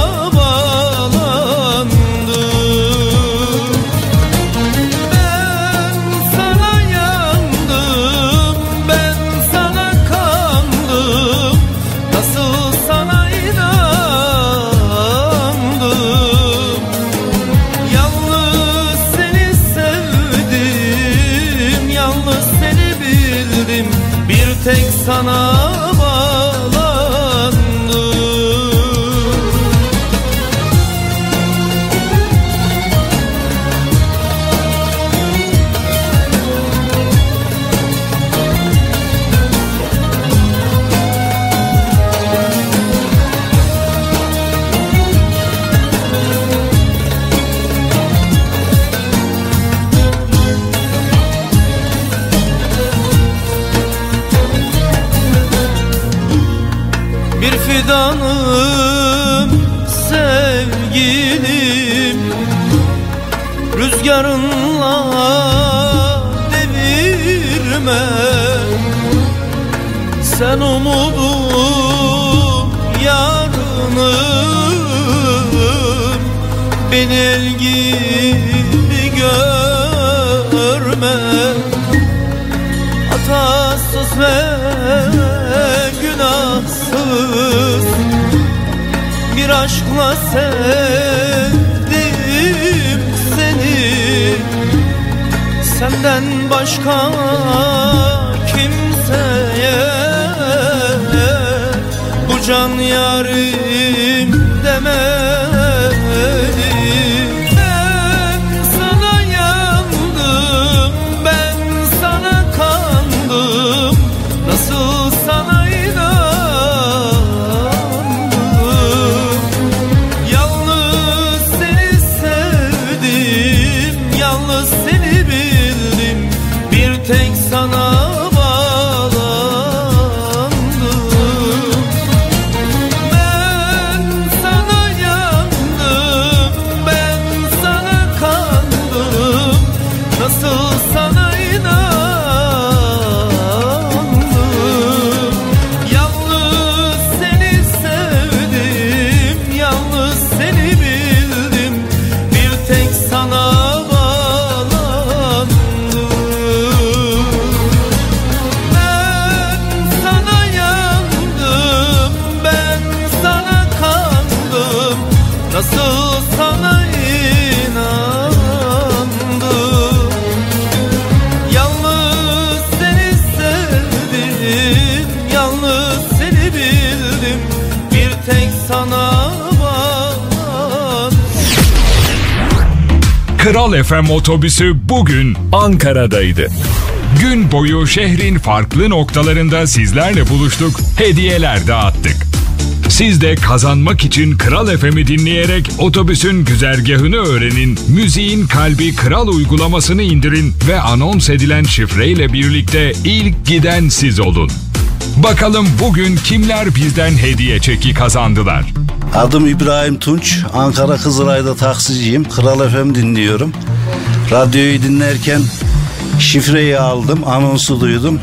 Sen umudum yarınım Beni el gibi görme. Hatasız ve günahsız Bir aşkla sevdim seni. Senden başka can yarim demedim Kral FM otobüsü bugün Ankara'daydı. Gün boyu şehrin farklı noktalarında sizlerle buluştuk, hediyeler dağıttık. Siz de kazanmak için Kral FM'i dinleyerek otobüsün güzergahını öğrenin, müziğin kalbi Kral uygulamasını indirin ve anons edilen şifreyle birlikte ilk giden siz olun. Bakalım bugün kimler bizden hediye çeki kazandılar? Adım İbrahim Tunç. Ankara Kızılay'da taksiciyim. Kral FM dinliyorum. Radyoyu dinlerken şifreyi aldım, anonsu duydum.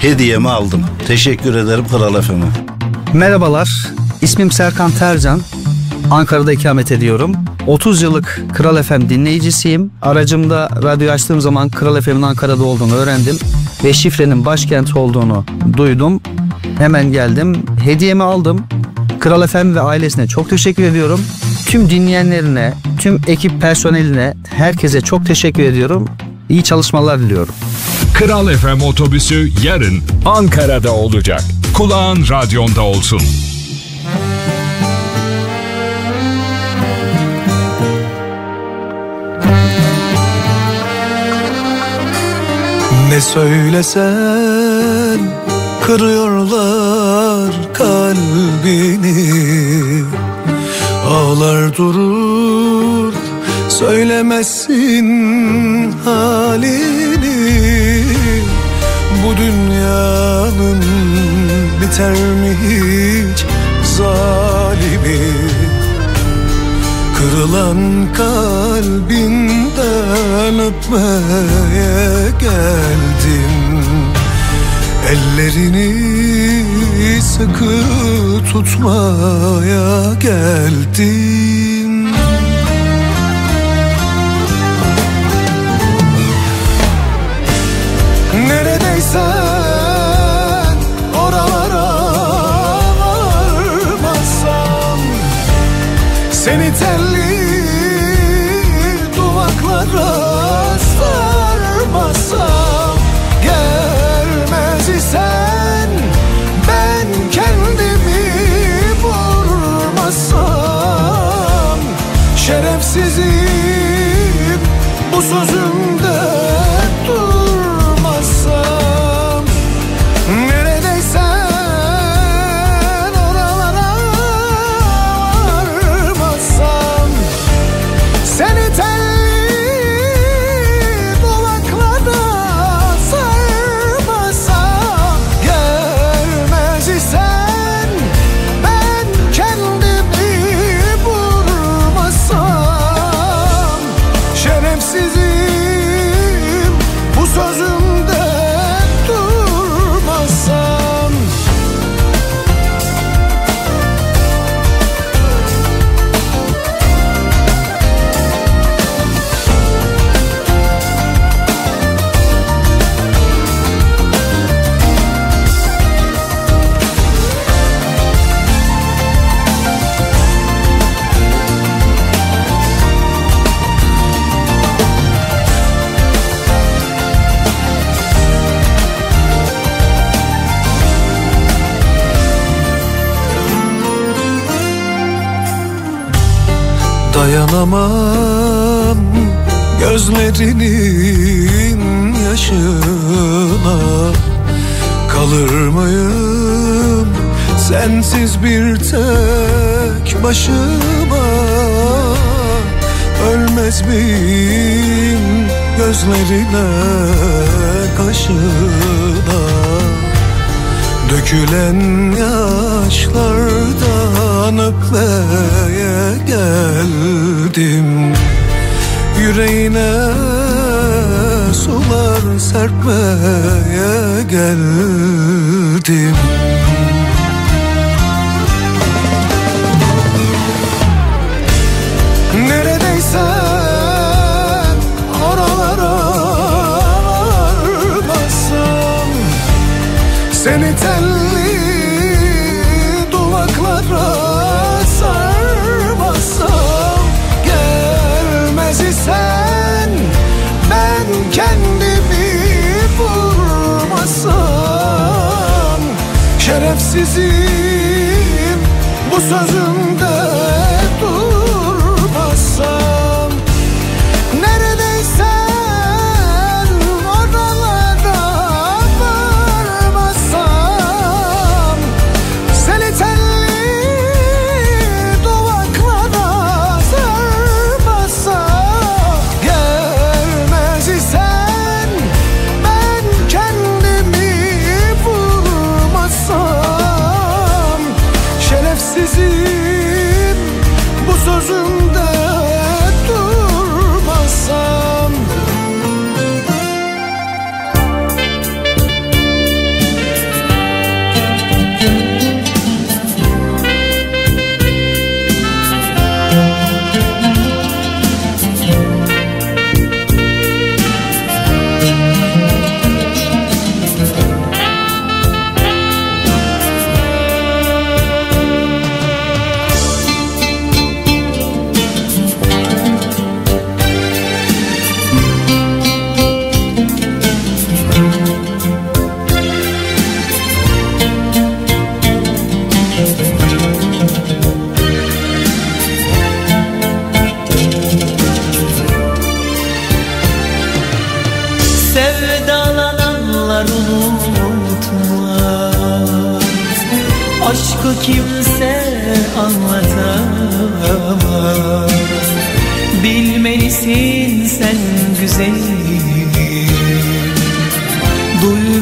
Hediyemi aldım. Teşekkür ederim Kral FM'e. Merhabalar, ismim Serkan Tercan. Ankara'da ikamet ediyorum. 30 yıllık Kral FM dinleyicisiyim. Aracımda radyo açtığım zaman Kral FM'in Ankara'da olduğunu öğrendim ve şifrenin başkent olduğunu duydum. Hemen geldim, hediyemi aldım. Kral FM ve ailesine çok teşekkür ediyorum. Tüm dinleyenlerine, tüm ekip personeline, herkese çok teşekkür ediyorum. İyi çalışmalar diliyorum. Kral FM otobüsü yarın Ankara'da olacak. Kulağın radyonda olsun. Ne söylesen kırıyorlar kalbini Ağlar durur söylemezsin halini. Bu dünyanın biter mi hiç zalimi? Kırılan kalbinden öpmeye geldim Ellerini sıkı tutmaya geldim Neredeysen oralara varmasam Seni telli bu sözümde Dayanamam gözlerinin yaşına. Kalır mıyım sensiz bir tek başıma? Ölmez miyim gözlerine kaşına? Dökülen yaşlardan öpmeye geldim. Yüreğine sular serpmeye geldim bu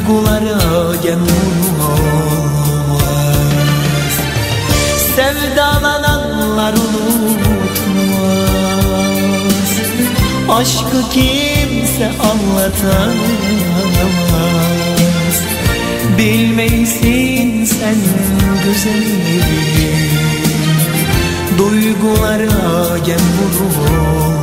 Duygulara gem olmaz Sevdalananlar unutmaz. Aşkı kimse anlatamaz. Bilmelisin sen güzelim. Duygulara gem vurulmaz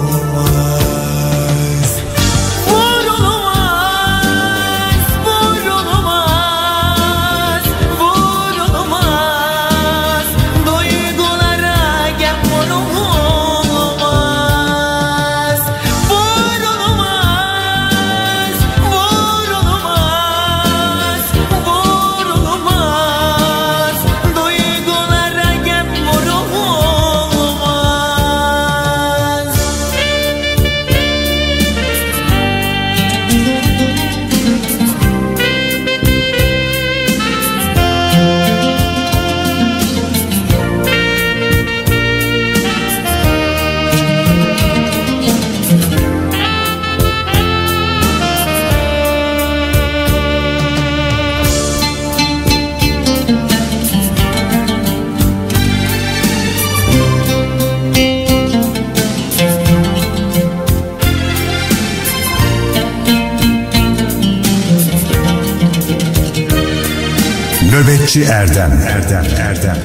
Nöbetçi Erdem. Erdem Erdem.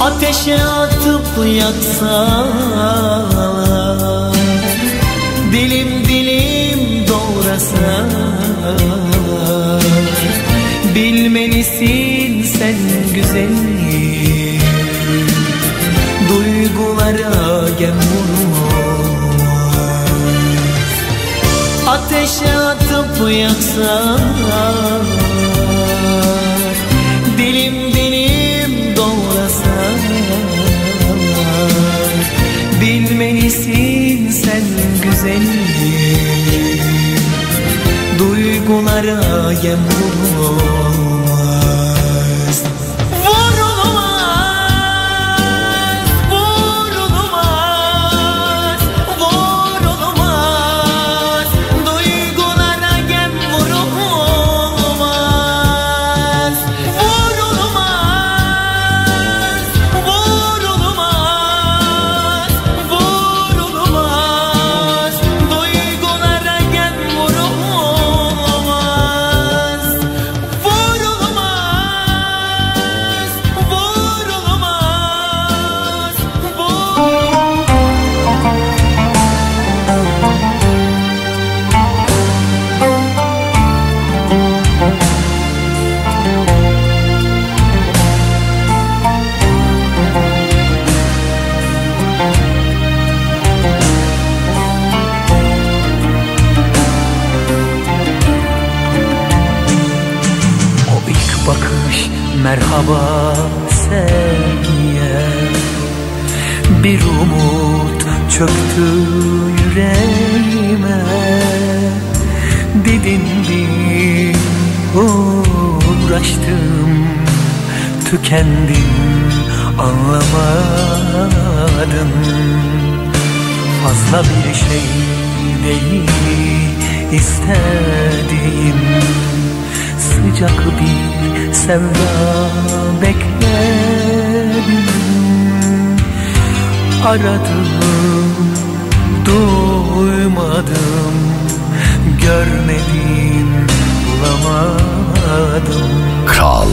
Ateşe atıp yaksalar Dilim dilim doğrasalar. Bilmelisin sen güzelim Duygulara gem vurmaz. Ateşe atıp yaksalar Duygulara yem vurulmaz Tükendim, anlamadım Fazla bir şey değil istediğim. Sıcak bir sevda bekledim. Aradım, duymadım Görmedim, bulamadım. Kral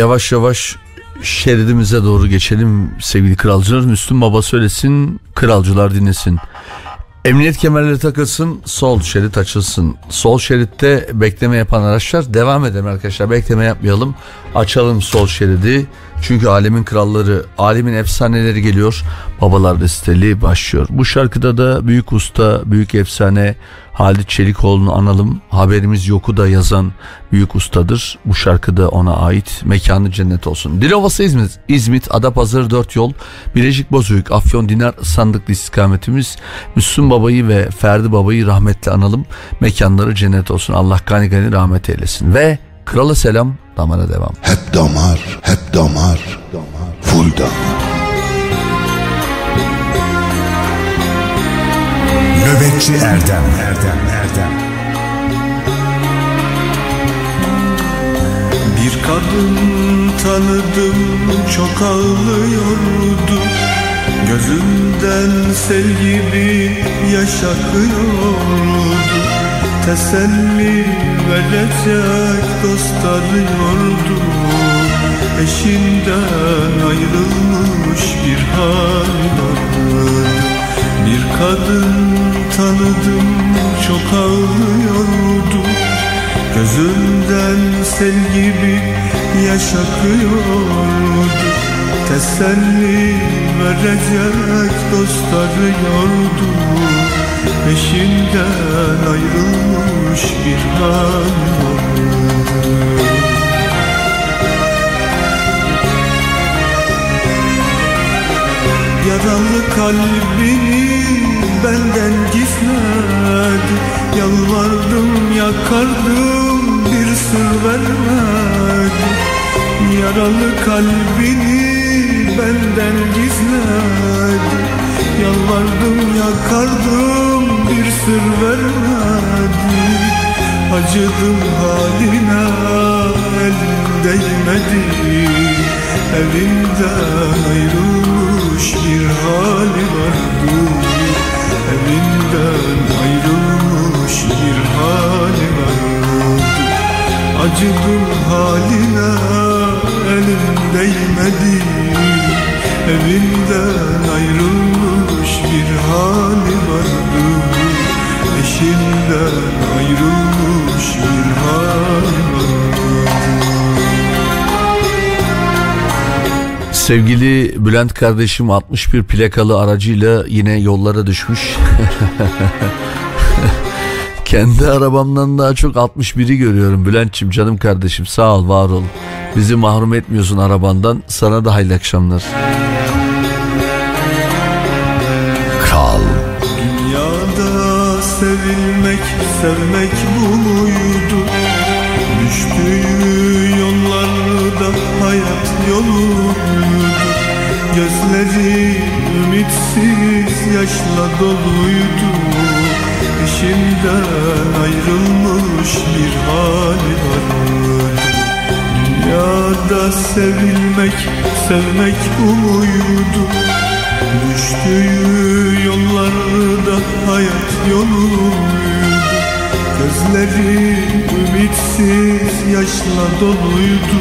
Yavaş yavaş şeridimize doğru geçelim sevgili kralcılar. Müslüm Baba söylesin, kralcılar dinlesin. Emniyet kemerleri takılsın, sol şerit açılsın. Sol şeritte bekleme yapan araçlar devam edelim arkadaşlar. Bekleme yapmayalım. Açalım sol şeridi. Çünkü alemin kralları, alemin efsaneleri geliyor. Babalar listeli başlıyor. Bu şarkıda da büyük usta, büyük efsane Halit Çelikoğlu'nu analım. Haberimiz yoku da yazan büyük ustadır. Bu şarkı da ona ait. Mekanı cennet olsun. Dilovası İzmit, İzmit Adapazarı 4 yol, Bilecik Bozüyük, Afyon Dinar sandıklı istikametimiz. Müslüm Baba'yı ve Ferdi Baba'yı rahmetle analım. Mekanları cennet olsun. Allah gani gani rahmet eylesin. Ve krala selam, damara devam. Hep damar, hep damar, full damar. Nöbetçi Erdem Erdem Erdem kadın tanıdım çok ağlıyordu. Gözünden sel gibi yaş akıyordu Teselli verecek dost arıyordu. Eşinden ayrılmış bir hal vardı Bir kadın tanıdım çok ağlıyordu Gözünden sel gibi yaş akıyordu Teselli verecek dost arıyordu Peşinden ayrılmış bir vardı Yaralı kalbini benden gizledi Yalvardım yakardım bir sır vermedi Yaralı kalbini benden gizledi Yalvardım yakardım bir sır vermedi Acıdım haline elim değmedi. Evinden ayrılmış bir hali vardı. Evinden ayrılmış bir hali vardı Acıdım haline elim değmedi. Evinden ayrılmış bir hali vardı. Eşinden ayrılmış bir hali vardı. Sevgili Bülent kardeşim 61 plakalı aracıyla yine yollara düşmüş. Kendi arabamdan daha çok 61'i görüyorum Bülent'ciğim canım kardeşim sağ ol var ol. Bizi mahrum etmiyorsun arabandan sana da hayırlı akşamlar. Kral Dünyada sevilmek, sevmek bu muydu? Düştüğü yollarda hayat yoluydu Gözleri ümitsiz yaşla doluydu Eşinden ayrılmış bir hali var Dünyada sevilmek, sevmek bu muydu? Düştüğü yollarda hayat yoluydu. Gözleri ümitsiz yaşla doluydu.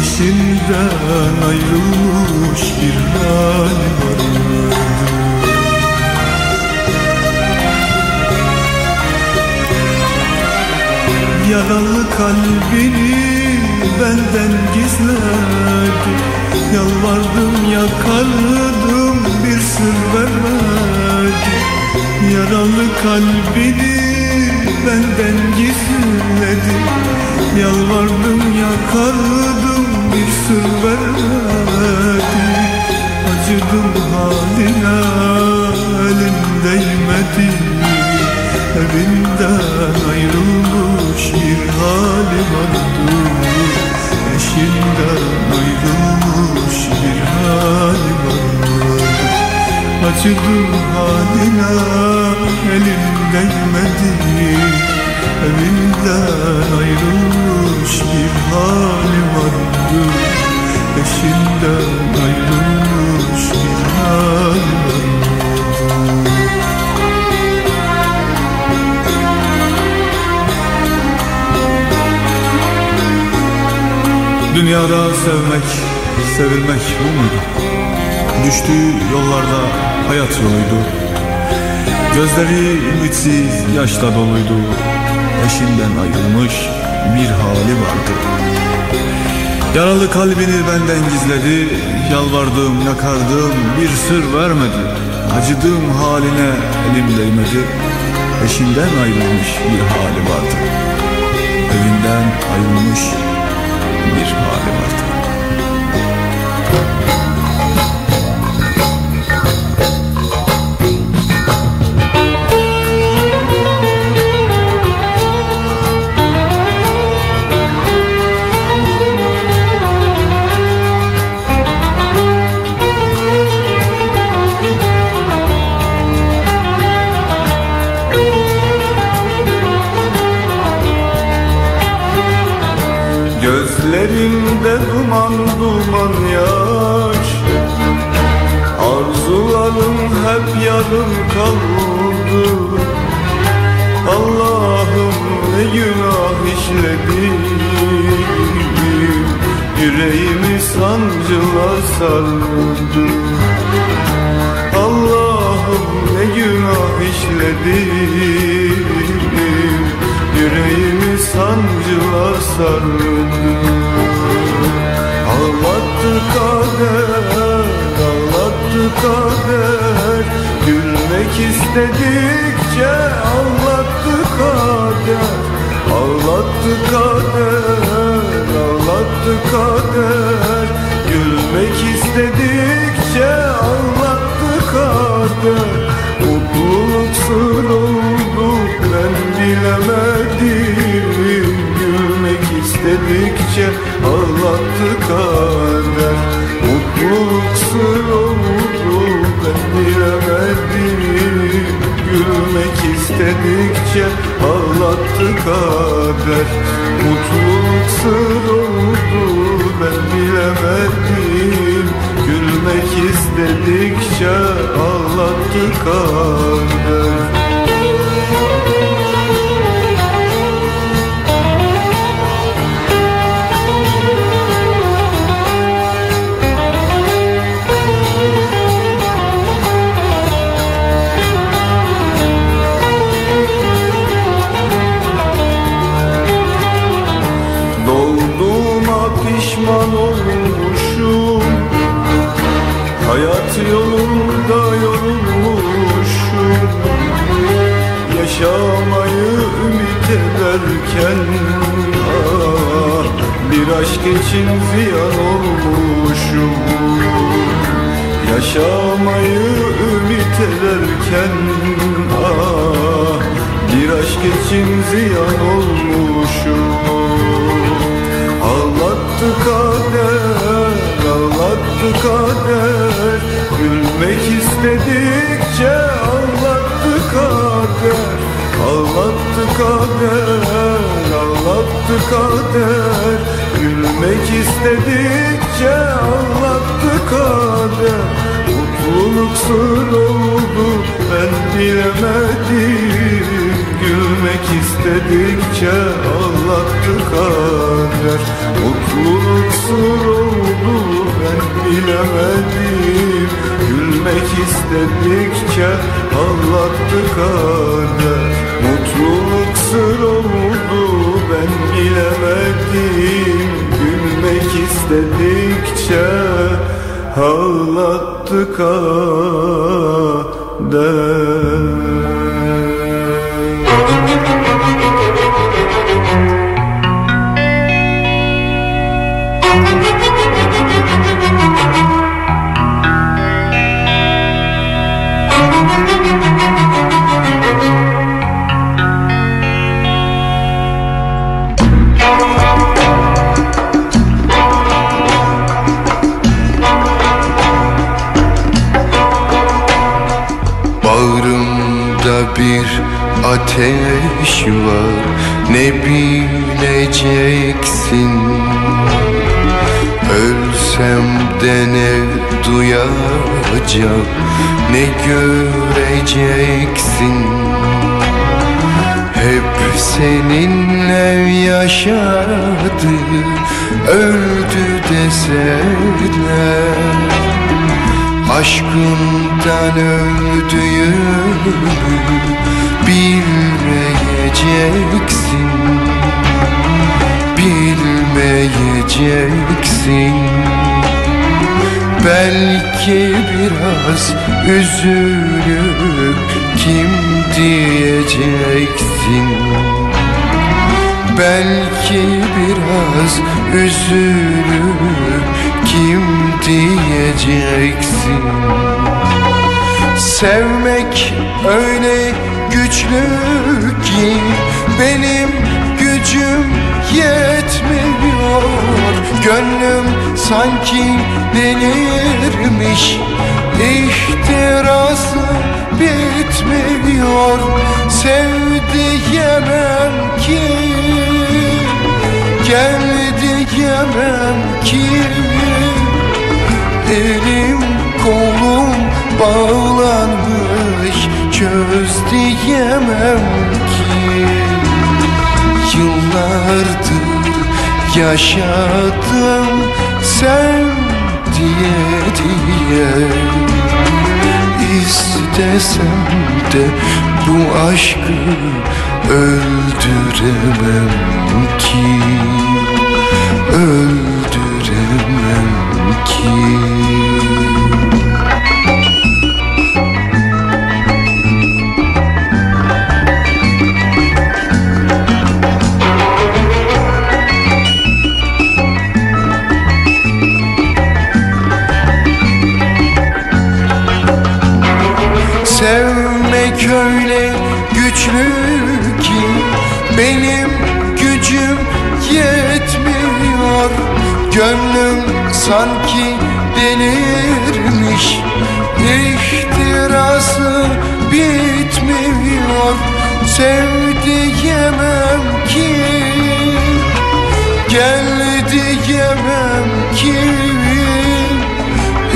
Eşinden ayrılmış bir hali vardı Yaralı kalbini benden gizledi. Yalvardım yakardım bir sır vermedi. Yaralı kalbini benden gizledi. Yalvardım yakardım bir sır vermedi. Acıdım haline elim değmedi Evinden ayrılmış bir hali vardı Eşinden ayrılmış bir hali vardı Acıdım haline elim değmedi Evinden ayrılmış bir hali vardı Eşinden ayrılmış bir hali vardı Dünyada sevmek, sevilmek bu muydu? Düştüğü yollarda hayat yoluydu. Gözleri ümitsiz yaşla doluydu. Eşinden ayrılmış bir hali vardı. Yaralı kalbini benden gizledi. Yalvardım yakardım bir sır vermedi. Acıdığım haline elim değmedi. Eşinden ayrılmış bir hali vardı. Evinden ayrılmış bir hali vardı. Duman duman yaş. Arzularım hep yarım kaldı. Allah'ım ne günah işledim Yüreğimi sancılar sardı. Allah'ım ne günah işledim Yüreğimi sancılar sardı Ağlattı kader, ağlattı kader Gülmek istedikçe ağlattı kader Ağlattı kader, ağlattı kader Gülmek istedikçe ağlattı kader Mutluluk sır oldu ben bilemedim Gülmek istedikçe ağlattı kader Mutluluk sır oldu ben bilemedim. Gülmek istedikçe ağlattı kader Mutluluk sır oldu ben bilemedim. Gülmek istedikçe ağlattı kader ederken ah, Bir aşk için ziyan olmuşum. Yaşamayı ümit ederken ah, Bir aşk için ziyan olmuşum. Ağlattı kader, ağlattı kader. Gülmek istedikçe ağlattı kader. Ağlattı kader, ağlattı kader. Gülmek istedikçe ağlattı kader. Mutluluk sır oldu ben bilemedim Gülmek istedikçe ağlattı kader Mutluluk sır oldu ben bilemedim. Gülmek istedikçe ağlattı kader Mutluluk sır oldu ben bilemedim. Gülmek istedikçe ağlattı kader ateş var Ne bileceksin? Ölsem de ne duyacak Ne göreceksin? Hep seninle yaşadı Öldü deseler Aşkından öldüğümü bilmeyeceksin Bilmeyeceksin. Belki biraz üzülüp kim diyeceksin? Belki biraz üzülüp kim diyeceksin. Sevmek öyle güçlü ki benim gücüm yetmiyor. Gönlüm sanki delirmiş ihtirası bitmiyor. Sevdiyemem ki Gel diyemem ki Elim kolum bağlanmış Çöz diyemem ki. Yıllardır yaşadım Sen diye diye. İstesem de bu aşkı öldüremem ki. Öldüremem Sevmek öyle güçlü ki benim gücüm yetmiyor. Gönlüm sanki delirmiş. İhtirası bitmiyor Sevdiyemem ki. Gel diyemem ki.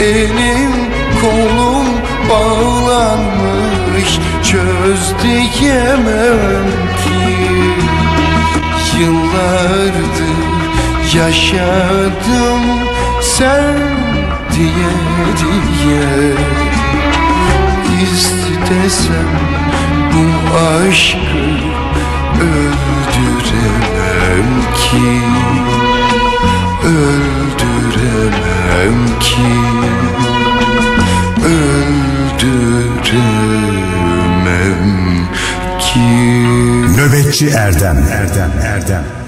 Elim kolum bağlanmış Çöz diyemem ki. Yıllardır yaşadım sen diye diye İstesem bu aşkı öldüremem ki Öldüremem ki Öldüremem ki. Nöbetçi Erdem. Erdem Erdem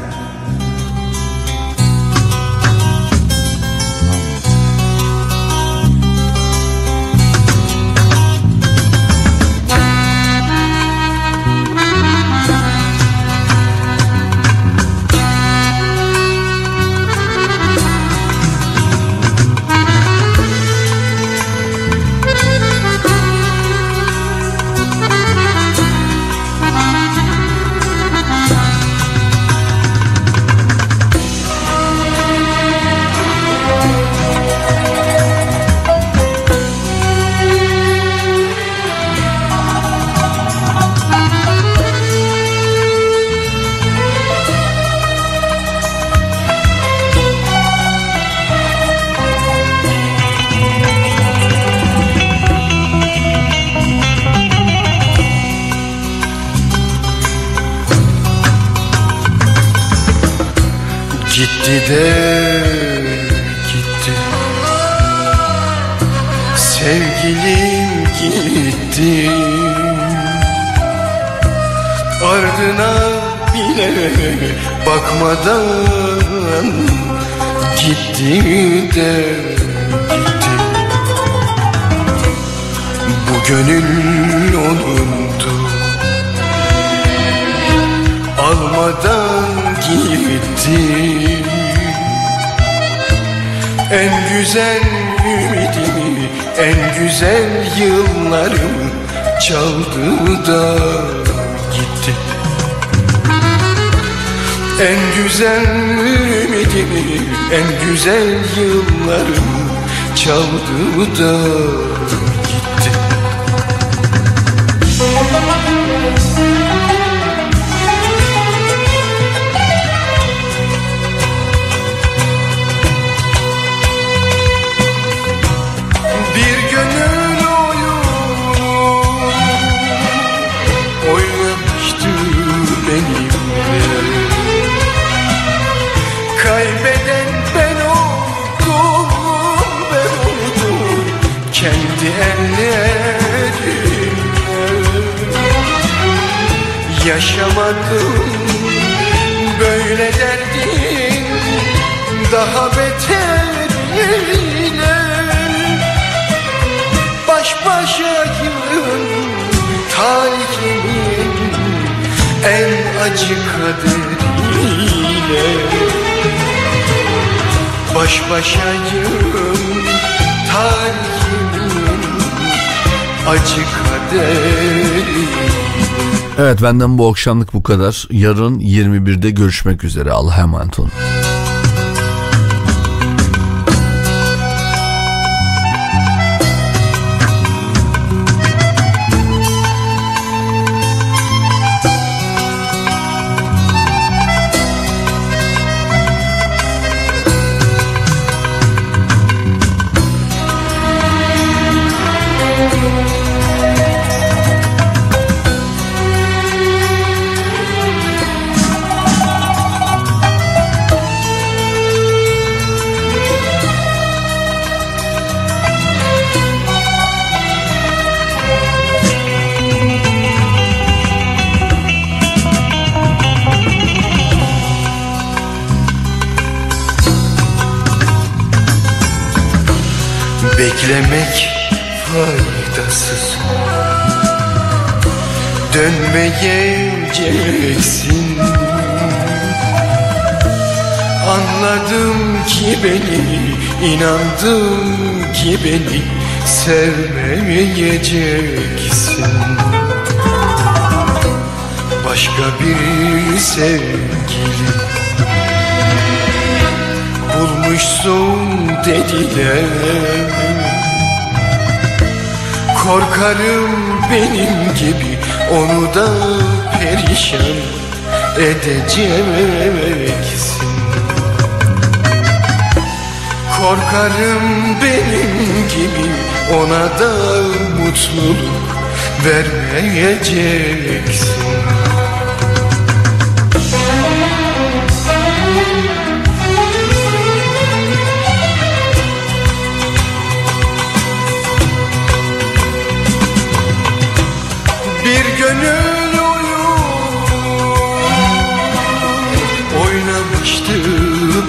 yıllarımı Çaldı da gitti. En güzel ümidimi En güzel yıllarımı Çaldı da acı kaderiyle Baş başayım tarihimin acı kaderiyle Evet benden bu akşamlık bu kadar. Yarın 21'de görüşmek üzere. Allah'a emanet olun. Beklemek faydasız. Dönmeyeceksin Anladım ki beni inandım ki beni Sevmeyeceksin. Başka bir sevgili bulmuşsun dediler Korkarım benim gibi onu da perişan edeceksin Korkarım benim gibi ona da mutluluk vermeyeceksin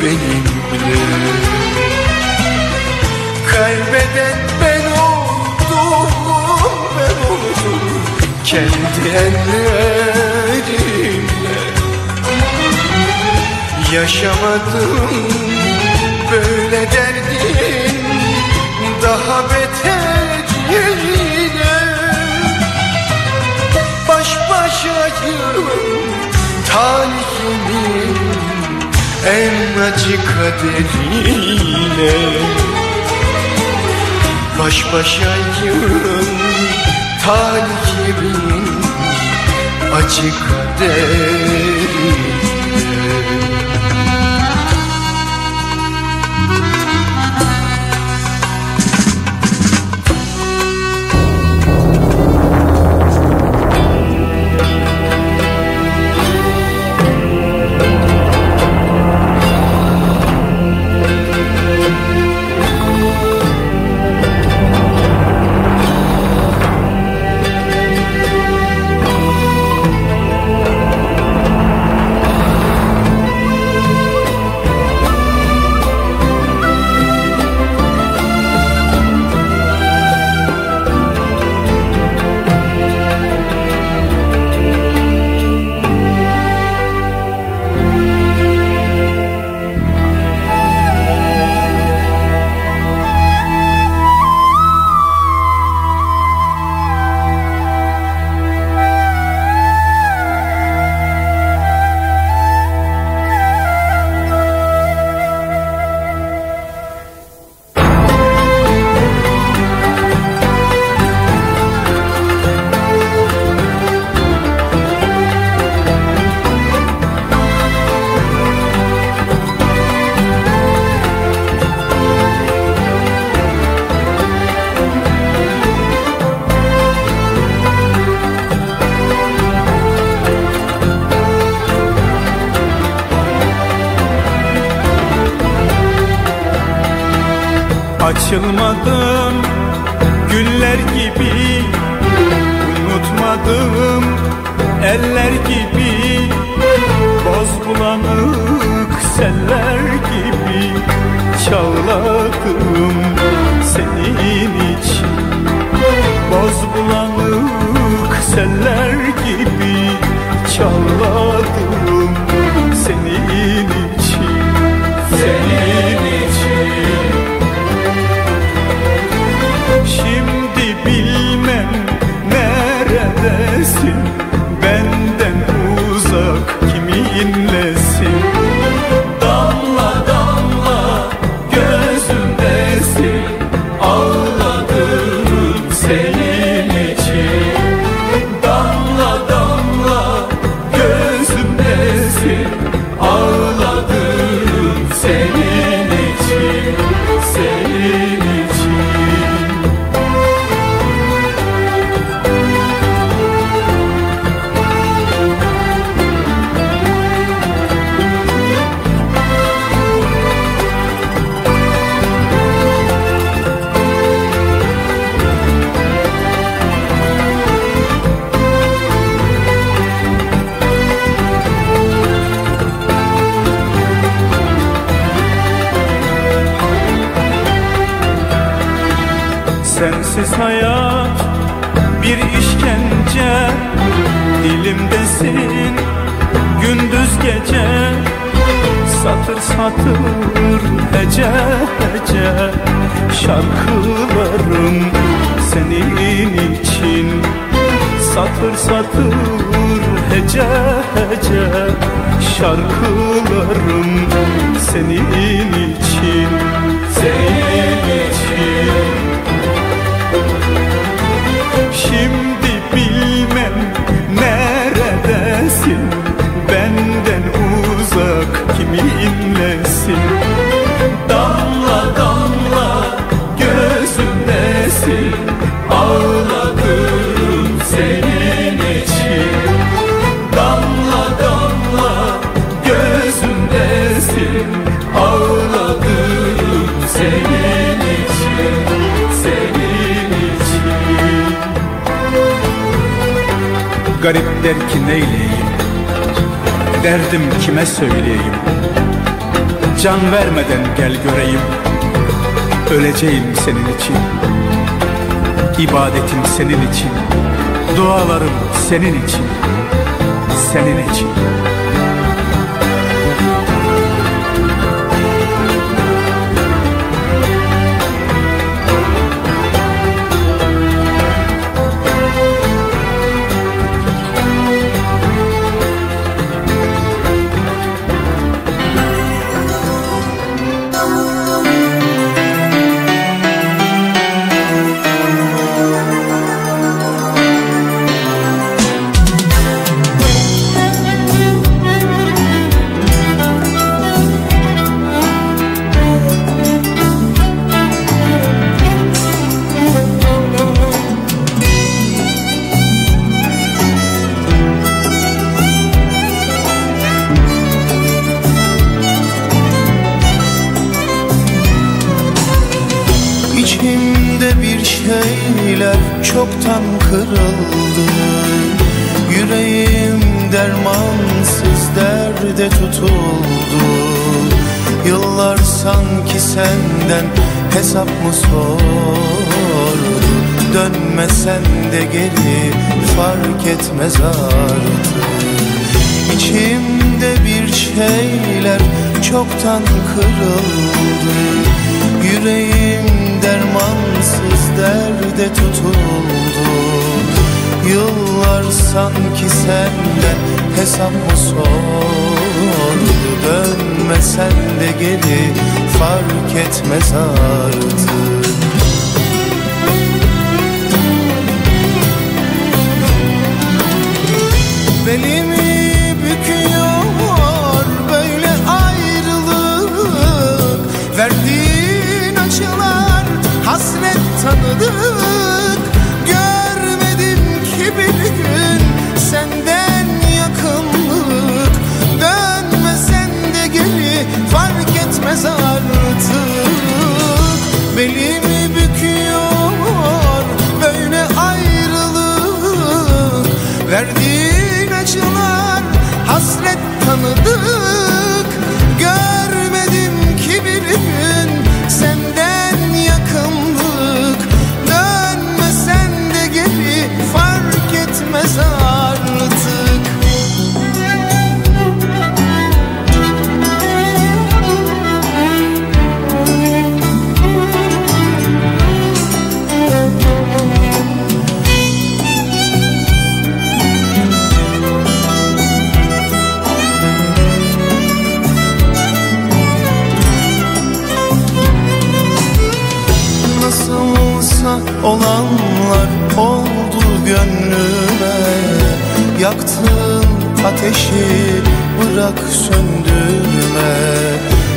benimle Kaybeden ben oldum, ben oldum kendi ellerimle. Yaşamadım böyle derdin daha beter yerine. Baş başayım talihimin en acı kaderiyle Baş başayım talihimin acı kaderiyle Açılmadım güller gibi Unutmadım. Eller gibi Boz bulanık seller gibi Çağladım senin için. Boz bulanık seller gibi Çağladım Satır hece hece Şarkılarım senin der ki neyleyeyim Derdim kime söyleyeyim? Can vermeden gel göreyim. Öleceğim senin için. İbadetim senin için. Dualarım senin için. Senin için hesap mı sordu Dönmesen de geri fark etmez artık. İçimde bir şeyler çoktan kırıldı. Yüreğim dermansız derde tutuldu Yıllar sanki senden hesap mı sordu? Dönmesen de geri fark etmez artık. Belimi büküyor böyle ayrılık? Verdiğin acılar hasret tanıdık gün ateşi bırak söndürme.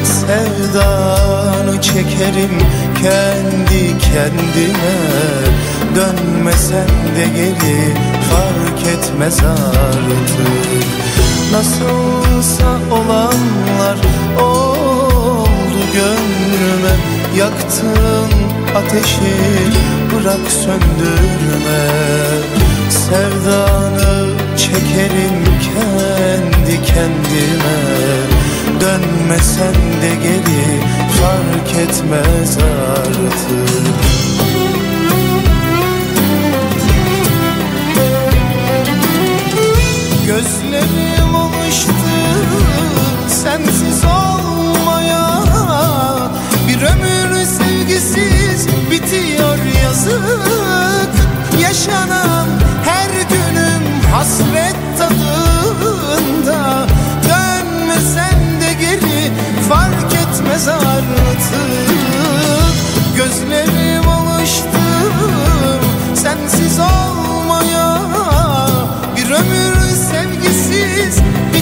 Sevdanı çekerim kendi kendime Dönmesen de geri fark etmez artık. Nasılsa olanlar oldu gönlüme. Yaktın ateşi bırak söndürme Sevdanı çekerim kendi kendime. Dönmesen de geri fark etmez artık. Gözlerim alıştı sensiz olmaya. Bir ömür sevgisiz bitiyor yazık. Yaşanan hasret tadında. Dönmesen de geri fark etmez artık. Gözlerim alıştı sensiz olmaya. Bir ömür sevgisiz bitiyor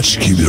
İlaç gibi